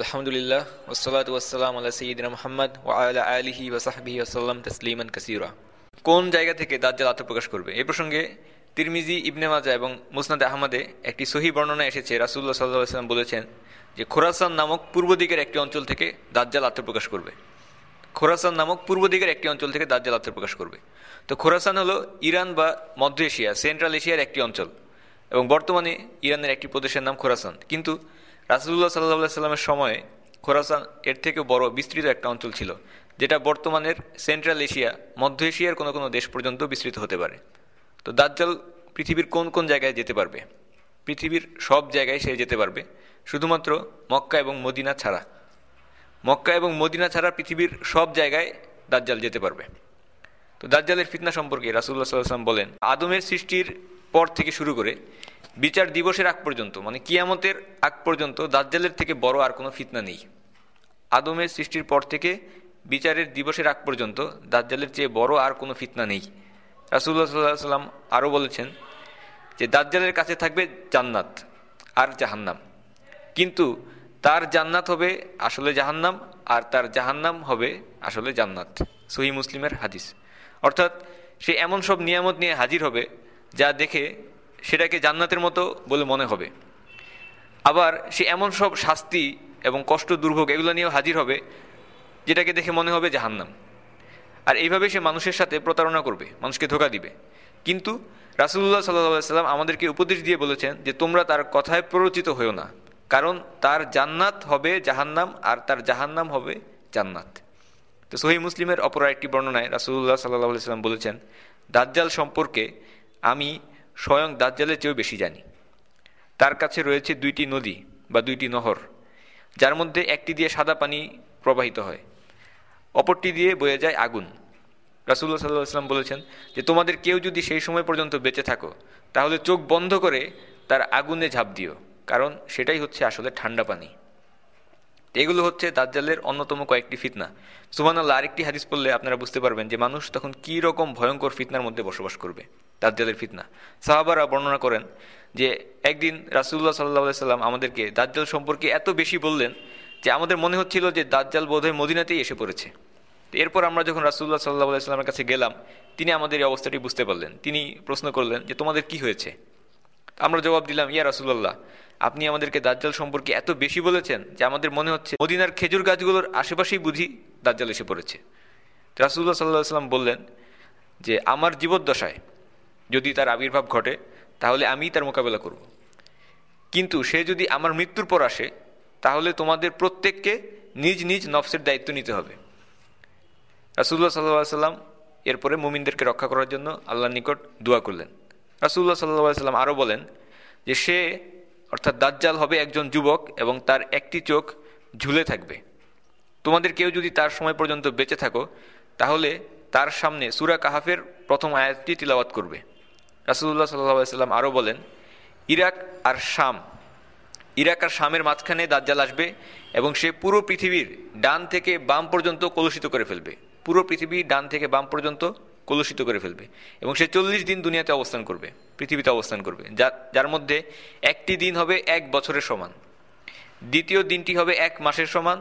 আলহামদুলিল্লাহ ওসলাত ওয়াসালাম আল্লাহ সঈদিন মোহাম্মদ ওয়ালা আলিহি ওসাহাবি আসাল্লাম তসলিমান কাসিরা কোন জায়গা থেকে দাজ্জাল আত্মপ্রকাশ করবে? এই প্রসঙ্গে তিরমিজি, ইবনে মাজা এবং মুসনাদ আহমদে একটি সহি বর্ণনা এসেছে। রাসুল্লাহ সাল্লাহ সাল্লাম বলেছেন যে খোরাসান নামক পূর্ব দিকের একটি অঞ্চল থেকে দাজ্জাল আত্মপ্রকাশ করবে। খোরাসান নামক পূর্ব দিকের একটি অঞ্চল থেকে দাজ্জাল আত্মপ্রকাশ করবে। তো খোরাসান হলো ইরান বা মধ্য এশিয়া, সেন্ট্রাল এশিয়ার একটি অঞ্চল এবং বর্তমানে ইরানের একটি প্রদেশের নাম খোরাসান। কিন্তু রাসুল্লাহ সাল্লাহ সাল্লামের সময়ে খোরাসান এর থেকে বড় বিস্তৃত একটা অঞ্চল ছিল, যেটা বর্তমানের সেন্ট্রাল এশিয়া, মধ্য এশিয়ার কোনো কোনো দেশ পর্যন্ত বিস্তৃত হতে পারে। তো দাজ্জাল পৃথিবীর কোন কোন জায়গায় যেতে পারবে? পৃথিবীর সব জায়গায় সে যেতে পারবে, শুধুমাত্র মক্কা এবং মদিনা ছাড়া। মক্কা এবং মদিনা ছাড়া পৃথিবীর সব জায়গায় দাজ্জাল যেতে পারবে। তো দাজ্জালের ফিতনা সম্পর্কে রাসুল্লাহ সাল্লাম বলেন, আদমের সৃষ্টির পর থেকে শুরু করে বিচার দিবসের আগ পর্যন্ত মানে কিয়ামতের আগ পর্যন্ত দাজ্জালের থেকে বড় আর কোনো ফিতনা নেই। আদমের সৃষ্টির পর থেকে বিচারের দিবসের আগ পর্যন্ত দাজ্জালের চেয়ে বড় আর কোনো ফিতনা নেই। রাসুল্লাহ সাল্লাহ সাল্লাম আরও বলেছেন যে, দাজ্জালের কাছে থাকবে জান্নাত আর জাহান্নাম। কিন্তু তার জান্নাত হবে আসলে জাহান্নাম আর তার জাহান্নাম হবে আসলে জান্নাত। সহি মুসলিমের হাদিস। অর্থাৎ সে এমন সব নিয়ামত নিয়ে হাজির হবে যা দেখে সেটাকে জান্নাতের মতো বলে মনে হবে। আবার সে এমন সব শাস্তি এবং কষ্ট দুর্ভোগ এগুলো নিয়েও হাজির হবে, যেটাকে দেখে মনে হবে জাহান্নাম। আর এইভাবে সে মানুষের সাথে প্রতারণা করবে, মানুষকে ধোকা দিবে। কিন্তু রাসুল্লাহ সাল্লাহ সাল্লাম আমাদেরকে উপদেশ দিয়ে বলেছেন যে, তোমরা তার কথায় প্ররোচিত হয়েও না, কারণ তার জান্নাত হবে জাহান্নাম আর তার জাহান্নাম হবে জান্নাত। তো সহি মুসলিমের অপর একটি বর্ণনায় রাসুল্লাহ সাল্লাহ সাল্লাম বলেছেন, দাজ্জাল সম্পর্কে আমি স্বয়ং দাজ্জালের চেয়েও বেশি জানি। তার কাছে রয়েছে দুইটি নদী বা দুইটি নহর, যার মধ্যে একটি দিয়ে সাদা পানি প্রবাহিত হয়, অপরটি দিয়ে বয়ে যায় আগুন। রাসুল্লাহ সাল্লাহ আসলাম বলেছেন যে, তোমাদের কেউ যদি সেই সময় পর্যন্ত বেঁচে থাকো, তাহলে চোখ বন্ধ করে তার আগুনে ঝাঁপ দিও, কারণ সেটাই হচ্ছে আসলে ঠান্ডা পানি। এগুলো হচ্ছে দাজ্জালের অন্যতম কয়েকটি ফিতনা। সুমান আল্লাহ আরেকটি হাদিস পড়লে আপনারা বুঝতে পারবেন যে, মানুষ তখন কী রকম ভয়ঙ্কর ফিতনার মধ্যে বসবাস করবে। দাজ্জালের ফিতনা। সাহাবারা বর্ণনা করেন যে, একদিন রাসুল্লাহ সাল্লাহ সাল্লাম আমাদেরকে দাজ্জাল সম্পর্কে এত বেশি বললেন যে, আমাদের মনে হচ্ছিল যে, দাজ্জাল বোধহয় মদিনাতেই এসে পড়েছে। এরপর আমরা যখন রাসুল্লাহ সাল্লাহ সাল্লামের কাছে গেলাম, তিনি আমাদের এই অবস্থাটি বুঝতে পারলেন। তিনি প্রশ্ন করলেন যে, তোমাদের কি হয়েছে? আমরা জবাব দিলাম, ইয়া রাসুল্লাহ আপনি আমাদেরকে দাজ্জাল সম্পর্কে এত বেশি বলেছেন যে, আমাদের মনে হচ্ছে মদিনার খেজুর গাছগুলোর আশেপাশেই বুঝি দাজ্জাল এসে পড়েছে। রাসুল্লাহ সাল্লাহ সাল্লাম বললেন যে, আমার জীবদ্দশায় যদি তার আবির্ভাব ঘটে, তাহলে আমি তার মোকাবেলা করব। কিন্তু সে যদি আমার মৃত্যুর পর আসে, তাহলে তোমাদের প্রত্যেককে নিজ নিজ নফসের দায়িত্ব নিতে হবে। রাসুল্লাহ সাল্লাহ সাল্লাম এরপরে মুমিনদেরকে রক্ষা করার জন্য আল্লাহর নিকট দোয়া করলেন। রাসুল্লাহ সাল্লাহ সাল্লাম আরও বলেন যে সে অর্থাৎ দাজ্জাল হবে একজন যুবক এবং তার একটি চোখ ঝুলে থাকবে। তোমাদের কেউ যদি তার সময় পর্যন্ত বেঁচে থাকো, তাহলে তার সামনে সুরা কাহাফের প্রথম আয়াতটি তিলাওয়াত করবে। রাসুল্লাহ সাল্লাহ সাল্লাম আরও বলেন, ইরাক আর শাম, ইরাক আর শামের মাঝখানে দাজ্জাল আসবে এবং সে পুরো পৃথিবীর ডান থেকে বাম পর্যন্ত কলুষিত করে ফেলবে। পুরো পৃথিবী ডান থেকে বাম পর্যন্ত কলুষিত করে ফেলবে এবং সে চল্লিশ দিন দুনিয়াতে অবস্থান করবে, পৃথিবীতে অবস্থান করবে। যার যার মধ্যে একটি দিন হবে এক বছরের সমান। দ্বিতীয় দিনটি হবে এক মাসের সমান,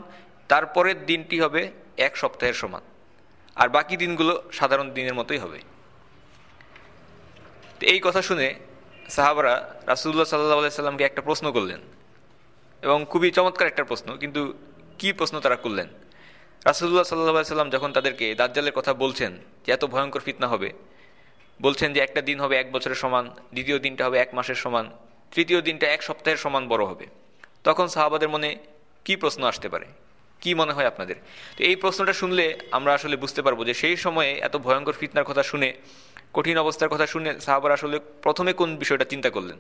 তারপরের দিনটি হবে এক সপ্তাহের সমান। আর বাকি দিনগুলো সাধারণ দিনের মতোই হবে। এই কথা শুনে সাহাবারা রাসুল্লাহ সাল্লাহ সাল্লামকে একটা প্রশ্ন করলেন এবং খুবই চমৎকার একটা প্রশ্ন, কিন্তু কি প্রশ্ন তারা করলেন? রাসুল্লাহ সাল্লাহ সাল্লাম যখন তাদেরকে দাজ্জালের কথা বলছেন যে এত ভয়ঙ্কর ফিতনা হবে, বলছেন যে একটা দিন হবে এক বছরের সমান, দ্বিতীয় দিনটা হবে এক মাসের সমান, তৃতীয় দিনটা এক সপ্তাহের সমান বড় হবে, তখন সাহাবাদের মনে কি প্রশ্ন আসতে পারে? কি মনে হয় আপনাদের? তো এই প্রশ্নটা শুনলে আমরা আসলে বুঝতে পারব যে সেই সময়ে এত ভয়ঙ্কর ফিতনার কথা শুনে কঠিন অবস্থার কথা শুনে সাহাবারা আসলে প্রথমে কোন বিষয়টা চিন্তা করলেন?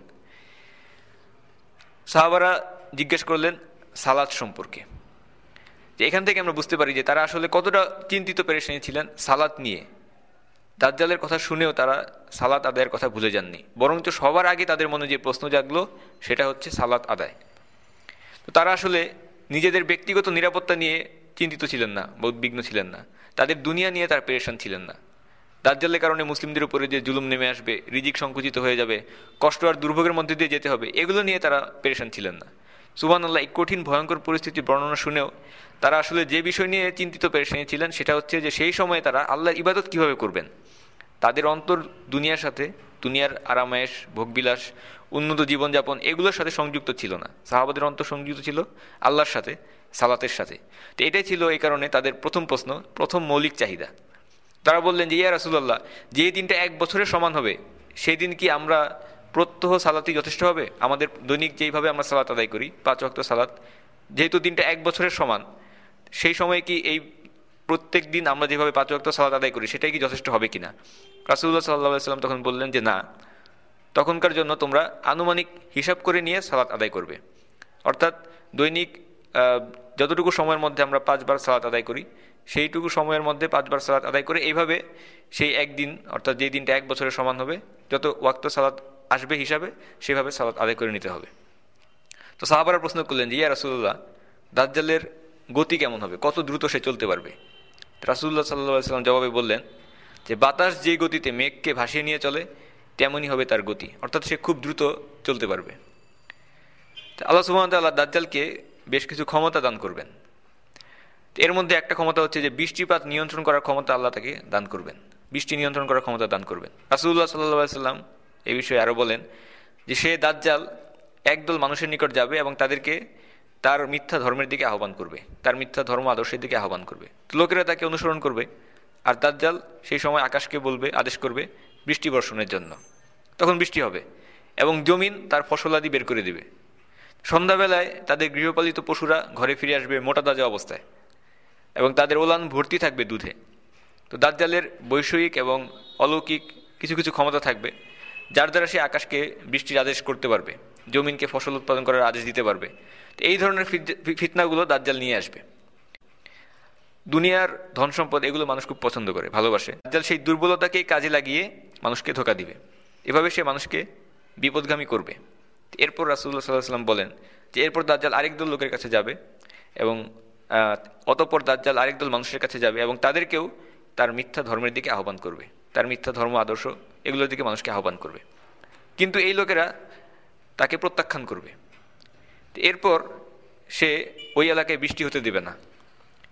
সাহাবারা জিজ্ঞেস করলেন সালাদ সম্পর্কে। যে এখান থেকে আমরা বুঝতে পারি যে তারা আসলে কতটা চিন্তিত পেরেশানি ছিলেন সালাত নিয়ে। দাজ্জালের কথা শুনেও তারা সালাত আদায়ের কথা ভুলে যাননি। বরঞ্চ সবার আগে তাদের মনে যে প্রশ্ন জাগলো সেটা হচ্ছে সালাত আদায়। তো তারা আসলে নিজেদের ব্যক্তিগত নিরাপত্তা নিয়ে চিন্তিত ছিলেন না, উদ্বিগ্ন ছিলেন না। তাদের দুনিয়া নিয়ে তার পেরেশান ছিলেন না। দাজ্জালের কারণে মুসলিমদের উপরে যে জুলুম নেমে আসবে, রিজিক সংকুচিত হয়ে যাবে, কষ্ট আর দুর্ভোগের মধ্যে দিয়ে যেতে হবে, এগুলো নিয়ে তারা পেরেশান ছিলেন না। সুবান আল্লাহ এই কঠিন, ভয়ঙ্কর পরিস্থিতির বর্ণনা শুনেও তারা আসলে যে বিষয় নিয়ে চিন্তিত, পেরেশানি ছিলেন, সেটা হচ্ছে যে সেই সময়ে তারা আল্লাহর ইবাদত কীভাবে করবেন? তাদের অন্তর দুনিয়ার সাথে, দুনিয়ার আরামায়েশ, ভোগবিলাস, উন্নত জীবনযাপন এগুলোর সাথে সংযুক্ত ছিল না। সাহাবাদের অন্তর সংযুক্ত ছিল আল্লাহর সাথে, সালাতের সাথে। তো এটাই ছিল এই কারণে তাদের প্রথম প্রশ্ন, প্রথম মৌলিক চাহিদা। তারা বললেন যে, ইয়া রাসুল্লাহ যে দিনটা এক বছরের সমান হবে সেই দিন কি আমরা প্রত্যহ সালাতই যথেষ্ট হবে? আমাদের দৈনিক যেইভাবে আমরা সালাত আদায় করি, পাঁচ অক্ত সালাত, যেহেতু দিনটা এক বছরের সমান, সেই সময় কি এই প্রত্যেক দিন আমরা যেভাবে পাঁচ অক্ত সালাত আদায় করি, সেটাই কি যথেষ্ট হবে কিনা? রাসুল্লাহ সাল্লাহ সাল্লাম তখন বললেন যে, না, তখনকার জন্য তোমরা আনুমানিক হিসাব করে নিয়ে সালাত আদায় করবে। অর্থাৎ দৈনিক যতটুকু সময়ের মধ্যে আমরা পাঁচবার সালাত আদায় করি সেইটুকু সময়ের মধ্যে পাঁচবার সালাত আদায় করে এইভাবে সেই একদিন, অর্থাৎ যেই দিনটা এক বছরের সমান হবে, যত ওয়াক্ত সালাত আসবে হিসাবে সেভাবে সালাত আদায় করে নিতে হবে। তো সাহাবারা প্রশ্ন করলেন যে, ইয়া রাসুল্লাহ দাজ্জালের গতি কেমন হবে? কত দ্রুত সে চলতে পারবে? রাসুল্লাহ সাল্লাহ সাল্লাম জবাবে বললেন, যে বাতাস যে গতিতে মেঘকে ভাসিয়ে নিয়ে চলে, তেমনই হবে তার গতি। অর্থাৎ সে খুব দ্রুত চলতে পারবে। আল্লাহ সুহামতাল্লাহ দাজ্জালকে বেশ কিছু ক্ষমতা দান করবেন। এর মধ্যে একটা ক্ষমতা হচ্ছে যে বৃষ্টিপাত নিয়ন্ত্রণ করার ক্ষমতা আল্লাহ তাকে দান করবেন। বৃষ্টি নিয়ন্ত্রণ করার ক্ষমতা দান করবেন। রাসুল্লাহ সাল্লাহ সাল্লাম এই বিষয়ে আরও বলেন যে সে দাজ্জাল একদল মানুষের নিকট যাবে এবং তাদেরকে তার মিথ্যা ধর্মের দিকে আহ্বান করবে, তার মিথ্যা ধর্ম আদর্শের দিকে আহ্বান করবে। লোকেরা তাকে অনুসরণ করবে আর দাজ্জাল সেই সময় আকাশকে বলবে, আদেশ করবে বৃষ্টি বর্ষণের জন্য। তখন বৃষ্টি হবে এবং জমিন তার ফসলাদি বের করে দিবে। সন্ধ্যাবেলায় তাদের গৃহপালিত পশুরা ঘরে ফিরে আসবে মোটা তাজা অবস্থায়। এবং তাদের ওলান ভর্তি থাকবে দুধে। তো দাজ্জালের বৈষয়িক এবং অলৌকিক কিছু কিছু ক্ষমতা থাকবে, যার দ্বারা সে আকাশকে বৃষ্টির আদেশ করতে পারবে, জমিনকে ফসল উৎপাদন করার আদেশ দিতে পারবে। তো এই ধরনের ফিতনাগুলো দাজ্জাল নিয়ে আসবে। দুনিয়ার ধন সম্পদ এগুলো মানুষ খুব পছন্দ করে, ভালোবাসে। দাজ্জাল সেই দুর্বলতাকেই কাজে লাগিয়ে মানুষকে ধোকা দিবে। এভাবে সে মানুষকে বিপদগামী করবে। এরপর রাসুল্লাহ সাল্লাহ সাল্লাম বলেন যে, এরপর দাজ্জাল আরেক দল লোকের কাছে যাবে এবং অতপর দাজ্জাল আরেক দল মানুষের কাছে যাবে এবং তাদেরকেও তার মিথ্যা ধর্মের দিকে আহ্বান করবে। তার মিথ্যা ধর্ম, আদর্শ, এগুলোর দিকে মানুষকে আহ্বান করবে। কিন্তু এই লোকেরা তাকে প্রত্যাখ্যান করবে। এরপর সে ওই এলাকায় বৃষ্টি হতে দেবে না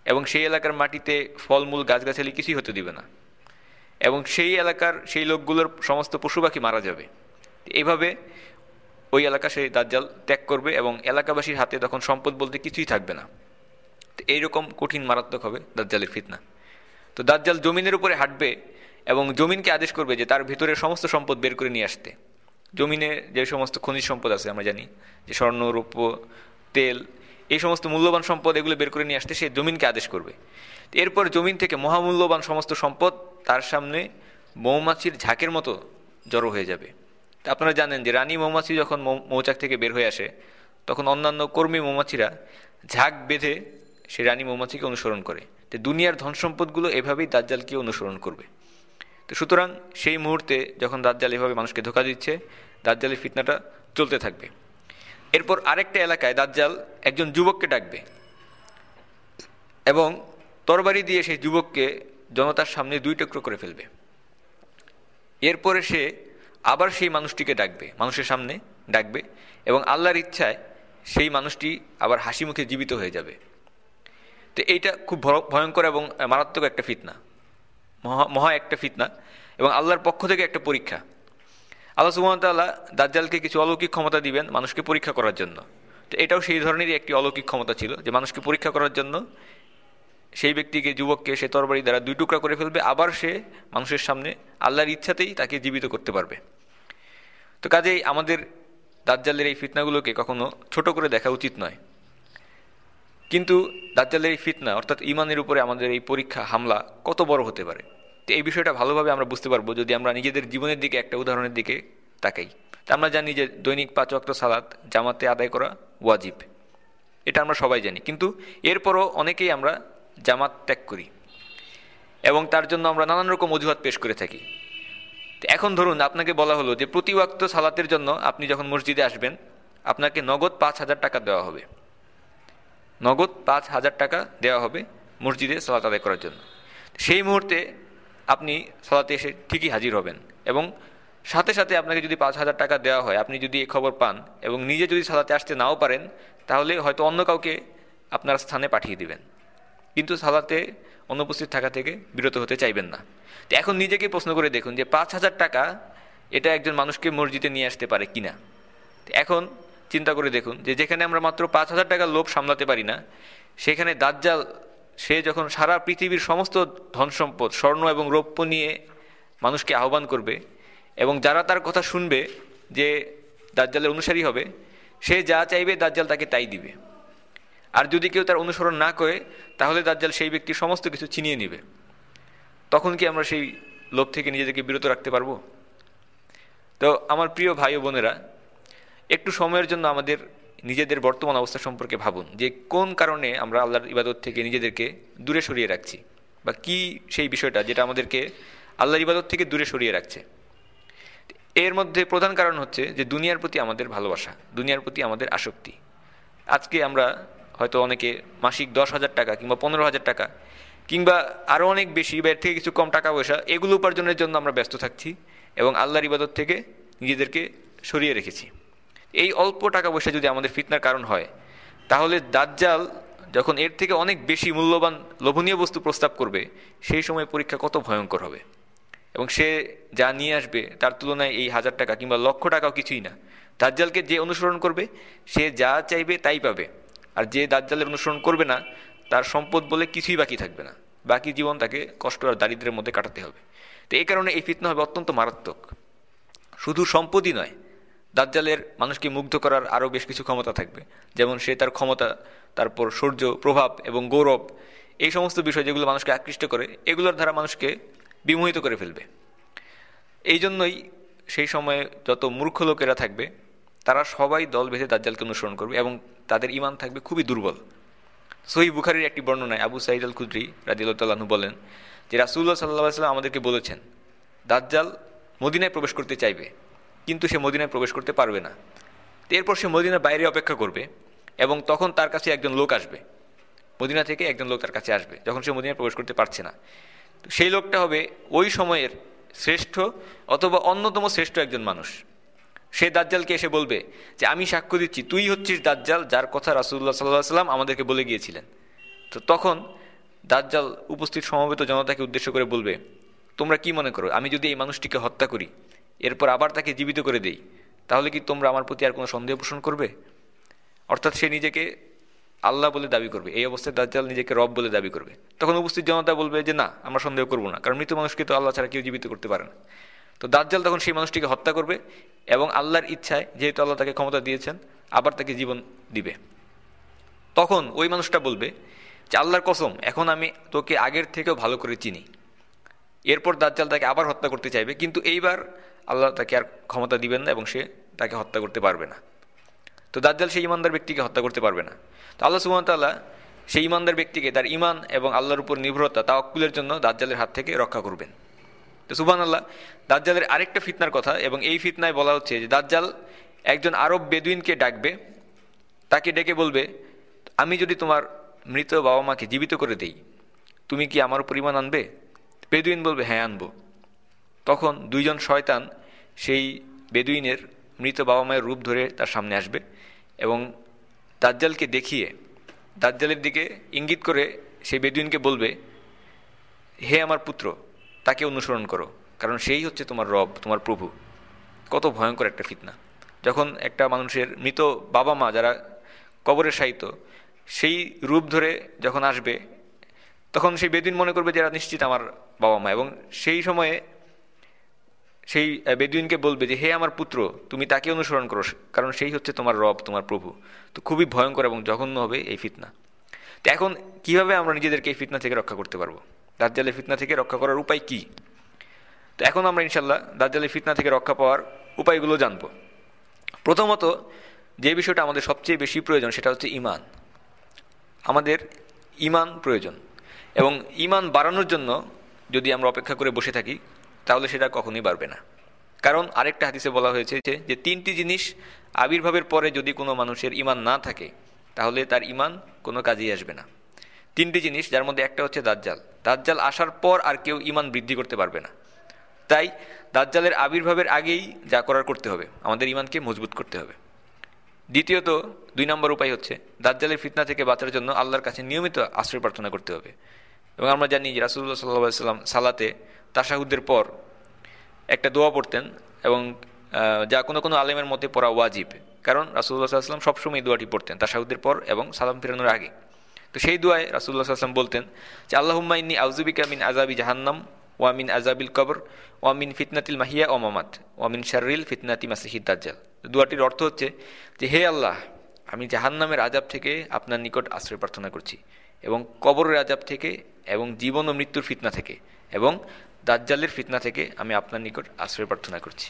এবং সেই এলাকার মাটিতে ফলমূল, গাছগাছালি কিছুই হতে দিবে না এবং সেই এলাকার সেই লোকগুলোর সমস্ত পশু পাখি মারা যাবে। এইভাবে ওই এলাকা সেই দাজ্জাল ত্যাগ করবে এবং এলাকাবাসীর হাতে তখন সম্পদ বলতে কিছুই থাকবে না। এইরকম কঠিন মারাত্মক হবে দাজ্জালের ফিতনা। তো দাজ্জাল জমিনের উপরে হাঁটবে এবং জমিনকে আদেশ করবে যে তার ভিতরে সমস্ত সম্পদ বের করে নিয়ে আসতে। জমিনে যে সমস্ত খনিজ সম্পদ আছে আমরা জানি, যে স্বর্ণ রূপ তেল, এই সমস্ত মূল্যবান সম্পদ এগুলো বের করে নিয়ে আসতে সে জমিনকে আদেশ করবে। এরপর জমিন থেকে মহামূল্যবান সমস্ত সম্পদ তার সামনে মৌমাছির ঝাঁকের মতো জড়ো হয়ে যাবে। আপনারা জানেন যে রানী মৌমাছি যখন মৌচাক থেকে বের হয়ে আসে, তখন অন্যান্য কর্মী মৌমাছিরা ঝাঁক বেঁধে সে রানী মৌমাছিকে অনুসরণ করে। তো দুনিয়ার ধন সম্পদগুলো এভাবেই দাজ্জালকে অনুসরণ করবে। তো সুতরাং সেই মুহূর্তে যখন দাজ্জাল এভাবে মানুষকে ধোকা দিচ্ছে, দাজ্জালের ফিতনাটা চলতে থাকবে। এরপর আরেকটা এলাকায় দাজ্জাল একজন যুবককে ডাকবে এবং তরবারি দিয়ে সেই যুবককে জনতার সামনে দুই টুকরো করে ফেলবে। এরপরে সে আবার সেই মানুষটিকে ডাকবে, মানুষের সামনে ডাকবে এবং আল্লাহর ইচ্ছায় সেই মানুষটি আবার হাসি মুখে জীবিত হয়ে যাবে। তো এইটা খুব ভয়ঙ্কর এবং মারাত্মক একটা ফিতনা। মহা মহা একটা ফিতনা এবং আল্লাহর পক্ষ থেকে একটা পরীক্ষা। আল্লাহ সুমতাল্লাহ দাজ্জালকে কিছু অলৌকিক ক্ষমতা দিবেন মানুষকে পরীক্ষা করার জন্য। তো এটাও সেই ধরনেরই একটি অলৌকিক ক্ষমতা ছিল যে মানুষকে পরীক্ষা করার জন্য সেই ব্যক্তিকে, যুবককে সে তরবারি দ্বারা দুই টুকরা করে ফেলবে, আবার সে মানুষের সামনে আল্লাহর ইচ্ছাতেই তাকে জীবিত করতে পারবে। তো কাজেই আমাদের দাজ্জালের এই ফিতনাগুলোকে কখনো ছোট করে দেখা উচিত নয়। কিন্তু দাজ্জালের এই ফিতনা, অর্থাৎ ইমানের উপরে আমাদের এই পরীক্ষা, হামলা কত বড় হতে পারে? তো এই বিষয়টা ভালোভাবে আমরা বুঝতে পারব যদি আমরা নিজেদের জীবনের দিকে একটা উদাহরণের দিকে তাকাই। তা আমরা জানি যে দৈনিক পাঁচ অক্ট সালাত, জামাতে আদায় করা ওয়াজিব। এটা আমরা সবাই জানি। কিন্তু এরপরও অনেকেই আমরা জামাত ত্যাগ করি এবং তার জন্য আমরা নানান রকম অজুহাত পেশ করে থাকি। এখন ধরুন আপনাকে বলা হলো যে প্রতি ওয়াক্ত সালাতের জন্য আপনি যখন মসজিদে আসবেন, আপনাকে নগদ পাঁচ হাজার টাকা দেওয়া হবে। নগদ পাঁচ হাজার টাকা দেওয়া হবে মসজিদে সালাত আদায় করার জন্য। সেই মুহূর্তে আপনি সালাতে এসে ঠিকই হাজির হবেন এবং সাথে সাথে আপনাকে যদি পাঁচ হাজার টাকা দেওয়া হয়, আপনি যদি এ খবর পান এবং নিজে যদি সালাতে আসতে নাও পারেন, তাহলে হয়তো অন্য কাউকে আপনার স্থানে পাঠিয়ে দিবেন। কিন্তু সালাতে অনুপস্থিত থাকা থেকে বিরত হতে চাইবেন না। তো এখন নিজেকে প্রশ্ন করে দেখুন যে পাঁচ হাজার টাকা এটা একজন মানুষকে মসজিদে নিয়ে আসতে পারে কিনা। এখন চিন্তা করে দেখুন যে যেখানে আমরা মাত্র পাঁচ হাজার টাকার লোভ সামলাতে পারি না, সেখানে দাজ্জাল, সে যখন সারা পৃথিবীর সমস্ত ধন সম্পদ, স্বর্ণ এবং রৌপ্য নিয়ে মানুষকে আহ্বান করবে এবং যারা তার কথা শুনবে যে দাজ্জালের অনুসারী হবে, সে যা চাইবে দাজ্জাল তাকে তাই দিবে। আর যদি কেউ তার অনুসরণ না করে, তাহলে দাজ্জাল সেই ব্যক্তির সমস্ত কিছু ছিনিয়ে নেবে। তখন কি আমরা সেই লোভ থেকে নিজেদেরকে বিরত রাখতে পারব? তো আমার প্রিয় ভাই বোনেরা একটু সময়ের জন্য আমাদের নিজেদের বর্তমান অবস্থা সম্পর্কে ভাবুন, যে কোন কারণে আমরা আল্লাহর ইবাদত থেকে নিজেদেরকে দূরে সরিয়ে রাখছি বা কি সেই বিষয়টা যেটা আমাদেরকে আল্লাহর ইবাদত থেকে দূরে সরিয়ে রাখছে। এর মধ্যে প্রধান কারণ হচ্ছে যে দুনিয়ার প্রতি আমাদের ভালোবাসা, দুনিয়ার প্রতি আমাদের আসক্তি। আজকে আমরা হয়তো অনেকে মাসিক দশ হাজার টাকা কিংবা পনেরো হাজার টাকা কিংবা আরও অনেক বেশি বা এর থেকে কিছু কম টাকা পয়সা এগুলো উপার্জনের জন্য আমরা ব্যস্ত থাকছি এবং আল্লাহর ইবাদত থেকে নিজেদেরকে সরিয়ে রেখেছি। এই অল্প টাকা পয়সা যদি আমাদের ফিতনার কারণ হয়, তাহলে দাজ্জাল যখন এর থেকে অনেক বেশি মূল্যবান লোভনীয় বস্তু প্রস্তাব করবে, সেই সময় পরীক্ষা কত ভয়ঙ্কর হবে। এবং সে যা নিয়ে আসবে, তার তুলনায় এই হাজার টাকা কিংবা লক্ষ টাকাও কিছুই না। দাজ্জালকে যে অনুসরণ করবে, সে যা চাইবে তাই পাবে। আর যে দাজ্জালের অনুসরণ করবে না, তার সম্পদ বলে কিছুই বাকি থাকবে না। বাকি জীবন তাকে কষ্ট আর দারিদ্রের মধ্যে কাটাতে হবে। তো এই কারণে এই ফিতনা হবে অত্যন্ত মারাত্মক। শুধু সম্পদই নয় দাজ্জালের মানুষকে মুগ্ধ করার আরও বেশ কিছু ক্ষমতা থাকবে। যেমন সে তার ক্ষমতা, তারপর সূর্য, প্রভাব এবং গৌরব, এই সমস্ত বিষয় যেগুলো মানুষকে আকৃষ্ট করে, এগুলোর দ্বারা মানুষকে বিমোহিত করে ফেলবে। এই জন্যই সেই সময়ে যত মূর্খ লোকেরা থাকবে, তারা সবাই দল বেঁধে দাজ্জালকে অনুসরণ করবে এবং তাদের ইমান থাকবে খুবই দুর্বল। সহি বুখারির একটি বর্ণনায় আবু সাইদ আল খুদ্রি রাজিউল্লাহনু বলেন যে রাসুল্লাহ সাল্লাহ সাল্লাম আমাদেরকে বলেছেন, দাজ্জাল মদিনায় প্রবেশ করতে চাইবে কিন্তু সে মদিনায় প্রবেশ করতে পারবে না। এরপর সে মদিনার বাইরে অপেক্ষা করবে এবং তখন তার কাছে একজন লোক আসবে। মদিনা থেকে একজন লোক তার কাছে আসবে, যখন সে মদিনায় প্রবেশ করতে পারছে না। সেই লোকটা হবে ওই সময়ের শ্রেষ্ঠ অথবা অন্যতম শ্রেষ্ঠ একজন মানুষ। সে দাজ্জালকে এসে বলবে যে, আমি সাক্ষ্য দিচ্ছি, তুই হচ্ছিস দাজ্জাল যার কথা রাসুল্লাহ সাল্লাহ সাল্লাম আমাদেরকে বলে গিয়েছিলেন। তো তখন দাজ্জাল উপস্থিত সমবেত জনতাকে উদ্দেশ্য করে বলবে, তোমরা কি মনে করো, আমি যদি এই মানুষটিকে হত্যা করি এরপর আবার তাকে জীবিত করে দেই, তাহলে কি তোমরা আমার প্রতি আর কোনো সন্দেহ পোষণ করবে? অর্থাৎ সে নিজেকে আল্লাহ বলে দাবি করবে, এই অবস্থায় দাজ্জাল নিজেকে রব বলে দাবি করবে। তখন উপস্থিত জনতা বলবে যে, না, আমরা সন্দেহ করব না, কারণ মৃত মানুষকে তো আল্লাহ ছাড়া কেউ জীবিত করতে পারে না। তো দাজ্জাল তখন সেই মানুষটিকে হত্যা করবে এবং আল্লাহর ইচ্ছায় যেহেতু আল্লাহ তাকে ক্ষমতা দিয়েছেন, আবার তাকে জীবন দিবে। তখন ওই মানুষটা বলবে যে, আল্লাহর কসম, এখন আমি তোকে আগের থেকেও ভালো করে চিনি। এরপর দাজ্জাল তাকে আবার হত্যা করতে চাইবে, কিন্তু এইবার আল্লাহ তাকে আর ক্ষমতা দিবেন না এবং সে তাকে হত্যা করতে পারবে না। তো দাজ্জাল সেই ইমানদার ব্যক্তিকে হত্যা করতে পারবে না। তো আল্লাহ সুমতাল্লাহ সেই ইমানদার ব্যক্তিকে তার ইমান এবং আল্লাহর উপর নির্ভরতা তা অকুলের জন্য দাজ্জালের হাত থেকে রক্ষা করবেন। তো সুবান আল্লাহ দাজ্জালের আরেকটা ফিতনার কথা এবং এই ফিতনায় বলা হচ্ছে যে দাজ্জাল একজন আরব বেদুইনকে ডাকবে, তাকে ডেকে বলবে, আমি যদি তোমার মৃত বাবা মাকে জীবিত করে দেই, তুমি কি আমার পরিমাণ আনবে? বেদুইন বলবে হ্যাঁ আনব। তখন দুইজন শয়তান সেই বেদুইনের মৃত বাবা মায়ের রূপ ধরে তার সামনে আসবে এবং দাজ্জালকে দেখিয়ে, দাজ্জালের দিকে ইঙ্গিত করে সেই বেদুইনকে বলবে, হে আমার পুত্র, তাকে অনুসরণ করো, কারণ সেই হচ্ছে তোমার রব, তোমার প্রভু। কত ভয়ঙ্কর একটা ফিতনা। যখন একটা মানুষের মৃত বাবা মা যারা কবরের সাহিত্য সেই রূপ ধরে যখন আসবে, তখন সেই বেদিন মনে করবে যে এরা নিশ্চিত আমার বাবা মা এবং সেই সময়ে সেই বেদুইনকে বলবে যে, হে আমার পুত্র, তুমি তাকে অনুসরণ করো কারণ সেই হচ্ছে তোমার রব, তোমার প্রভু। তো খুবই ভয়ঙ্কর এবং জঘন্য হবে এই ফিতনা। তো এখন কীভাবে আমরা নিজেদেরকে এই ফিতনা থেকে রক্ষা করতে পারব? দাজ্জালের ফিতনা থেকে রক্ষা করার উপায় কি? তো এখন আমরা ইনশাল্লাহ দাজ্জালের ফিতনা থেকে রক্ষা পাওয়ার উপায়গুলো জানব। প্রথমত যে বিষয়টা আমাদের সবচেয়ে বেশি প্রয়োজন, সেটা হচ্ছে ইমান আমাদের ইমান প্রয়োজন। এবং ইমান বাড়ানোর জন্য যদি আমরা অপেক্ষা করে বসে থাকি তাহলে সেটা কখনোই বাড়বে না। কারণ আরেকটা হাদিসে বলা হয়েছে যে তিনটি জিনিস আবির্ভাবের পরে যদি কোনো মানুষের ইমান না থাকে, তাহলে তার ইমান কোনো কাজেই আসবে না। তিনটি জিনিস, যার মধ্যে একটা হচ্ছে দাজ্জাল। দাজ্জাল আসার পর আর কেউ ইমান বৃদ্ধি করতে পারবে না। তাই দাজ্জালের আবির্ভাবের আগেই যা করার করতে হবে, আমাদের ইমানকে মজবুত করতে হবে। দ্বিতীয়ত, দুই নম্বর উপায় হচ্ছে, দাজ্জালের ফিতনা থেকে বাঁচার জন্য আল্লাহর কাছে নিয়মিত আশ্রয় প্রার্থনা করতে হবে। এবং আমরা জানি যে রাসুল্লাহ সাল্লাহ সাল্লাম সালাতে তাসাহুদ্দের পর একটা দোয়া পড়তেন এবং যা কোনো কোনো আলেমের মধ্যে পড়া ওয়াজিব। কারণ রাসুল্লাহ সাল্লাম সবসময় দোয়াটি পড়তেন তাসাহুদ্দের পর এবং সালাম ফেরানোর আগে। তো সেই দোয়ায় রাসুল্লাহ সাল্লাম বলতেন, যে আল্লাহুম্মা ইন্নি আউজুবিকা মিন আজাবি জাহান্নাম ওয়ামিন আজাবিল কবর ওয়ামিন ফিতনাতিল মাহিয়া ওমামাত ওয়ামিন শারিল ফিতনাতি মাসিহিদ দাজ্জাল। দুয়াটির অর্থ হচ্ছে যে, হে আল্লাহ, আমি জাহান্নামের আজাব থেকে আপনার নিকট আশ্রয় প্রার্থনা করছি এবং কবরের আজাব থেকে এবং জীবন ও মৃত্যুর ফিতনা থেকে এবং দাজ্জালের ফিতনা থেকে আমি আপনার নিকট আশ্রয় প্রার্থনা করছি।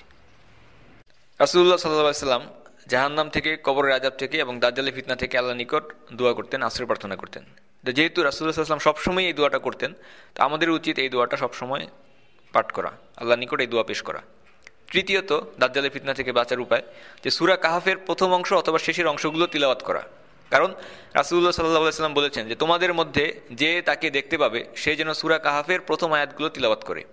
রাসুল্লাহ সাল্লাহ সাল্লাম জাহান্নাম থেকে, কবরের আজাব থেকে এবং দাজ্জালের ফিতনা থেকে আল্লাহ নিকট দোয়া করতেন, আশ্রয় প্রার্থনা করতেন। তো যেহেতু রাসুল্লাহ সাল্লাম সবসময় এই দোয়াটা করতেন, তো আমাদের উচিত এই দোয়াটা সবসময় পাঠ করা আল্লাহ নিকট এই দোয়া পেশ করা। তৃতীয়ত, দাজ্জালের ফিতনা থেকে বাঁচার উপায়, যে সুরা কাহাফের প্রথম অংশ অথবা শেষের অংশগুলো তিলাওয়াত করা। কারণ রাসুল্লাহ সাল্লাহ সাল্লাম বলেছেন যে তোমাদের মধ্যে যে তাকে দেখতে পাবে, সে যেন সুরা কাহাফের প্রথম আয়াতগুলো তিলাওয়াত করে।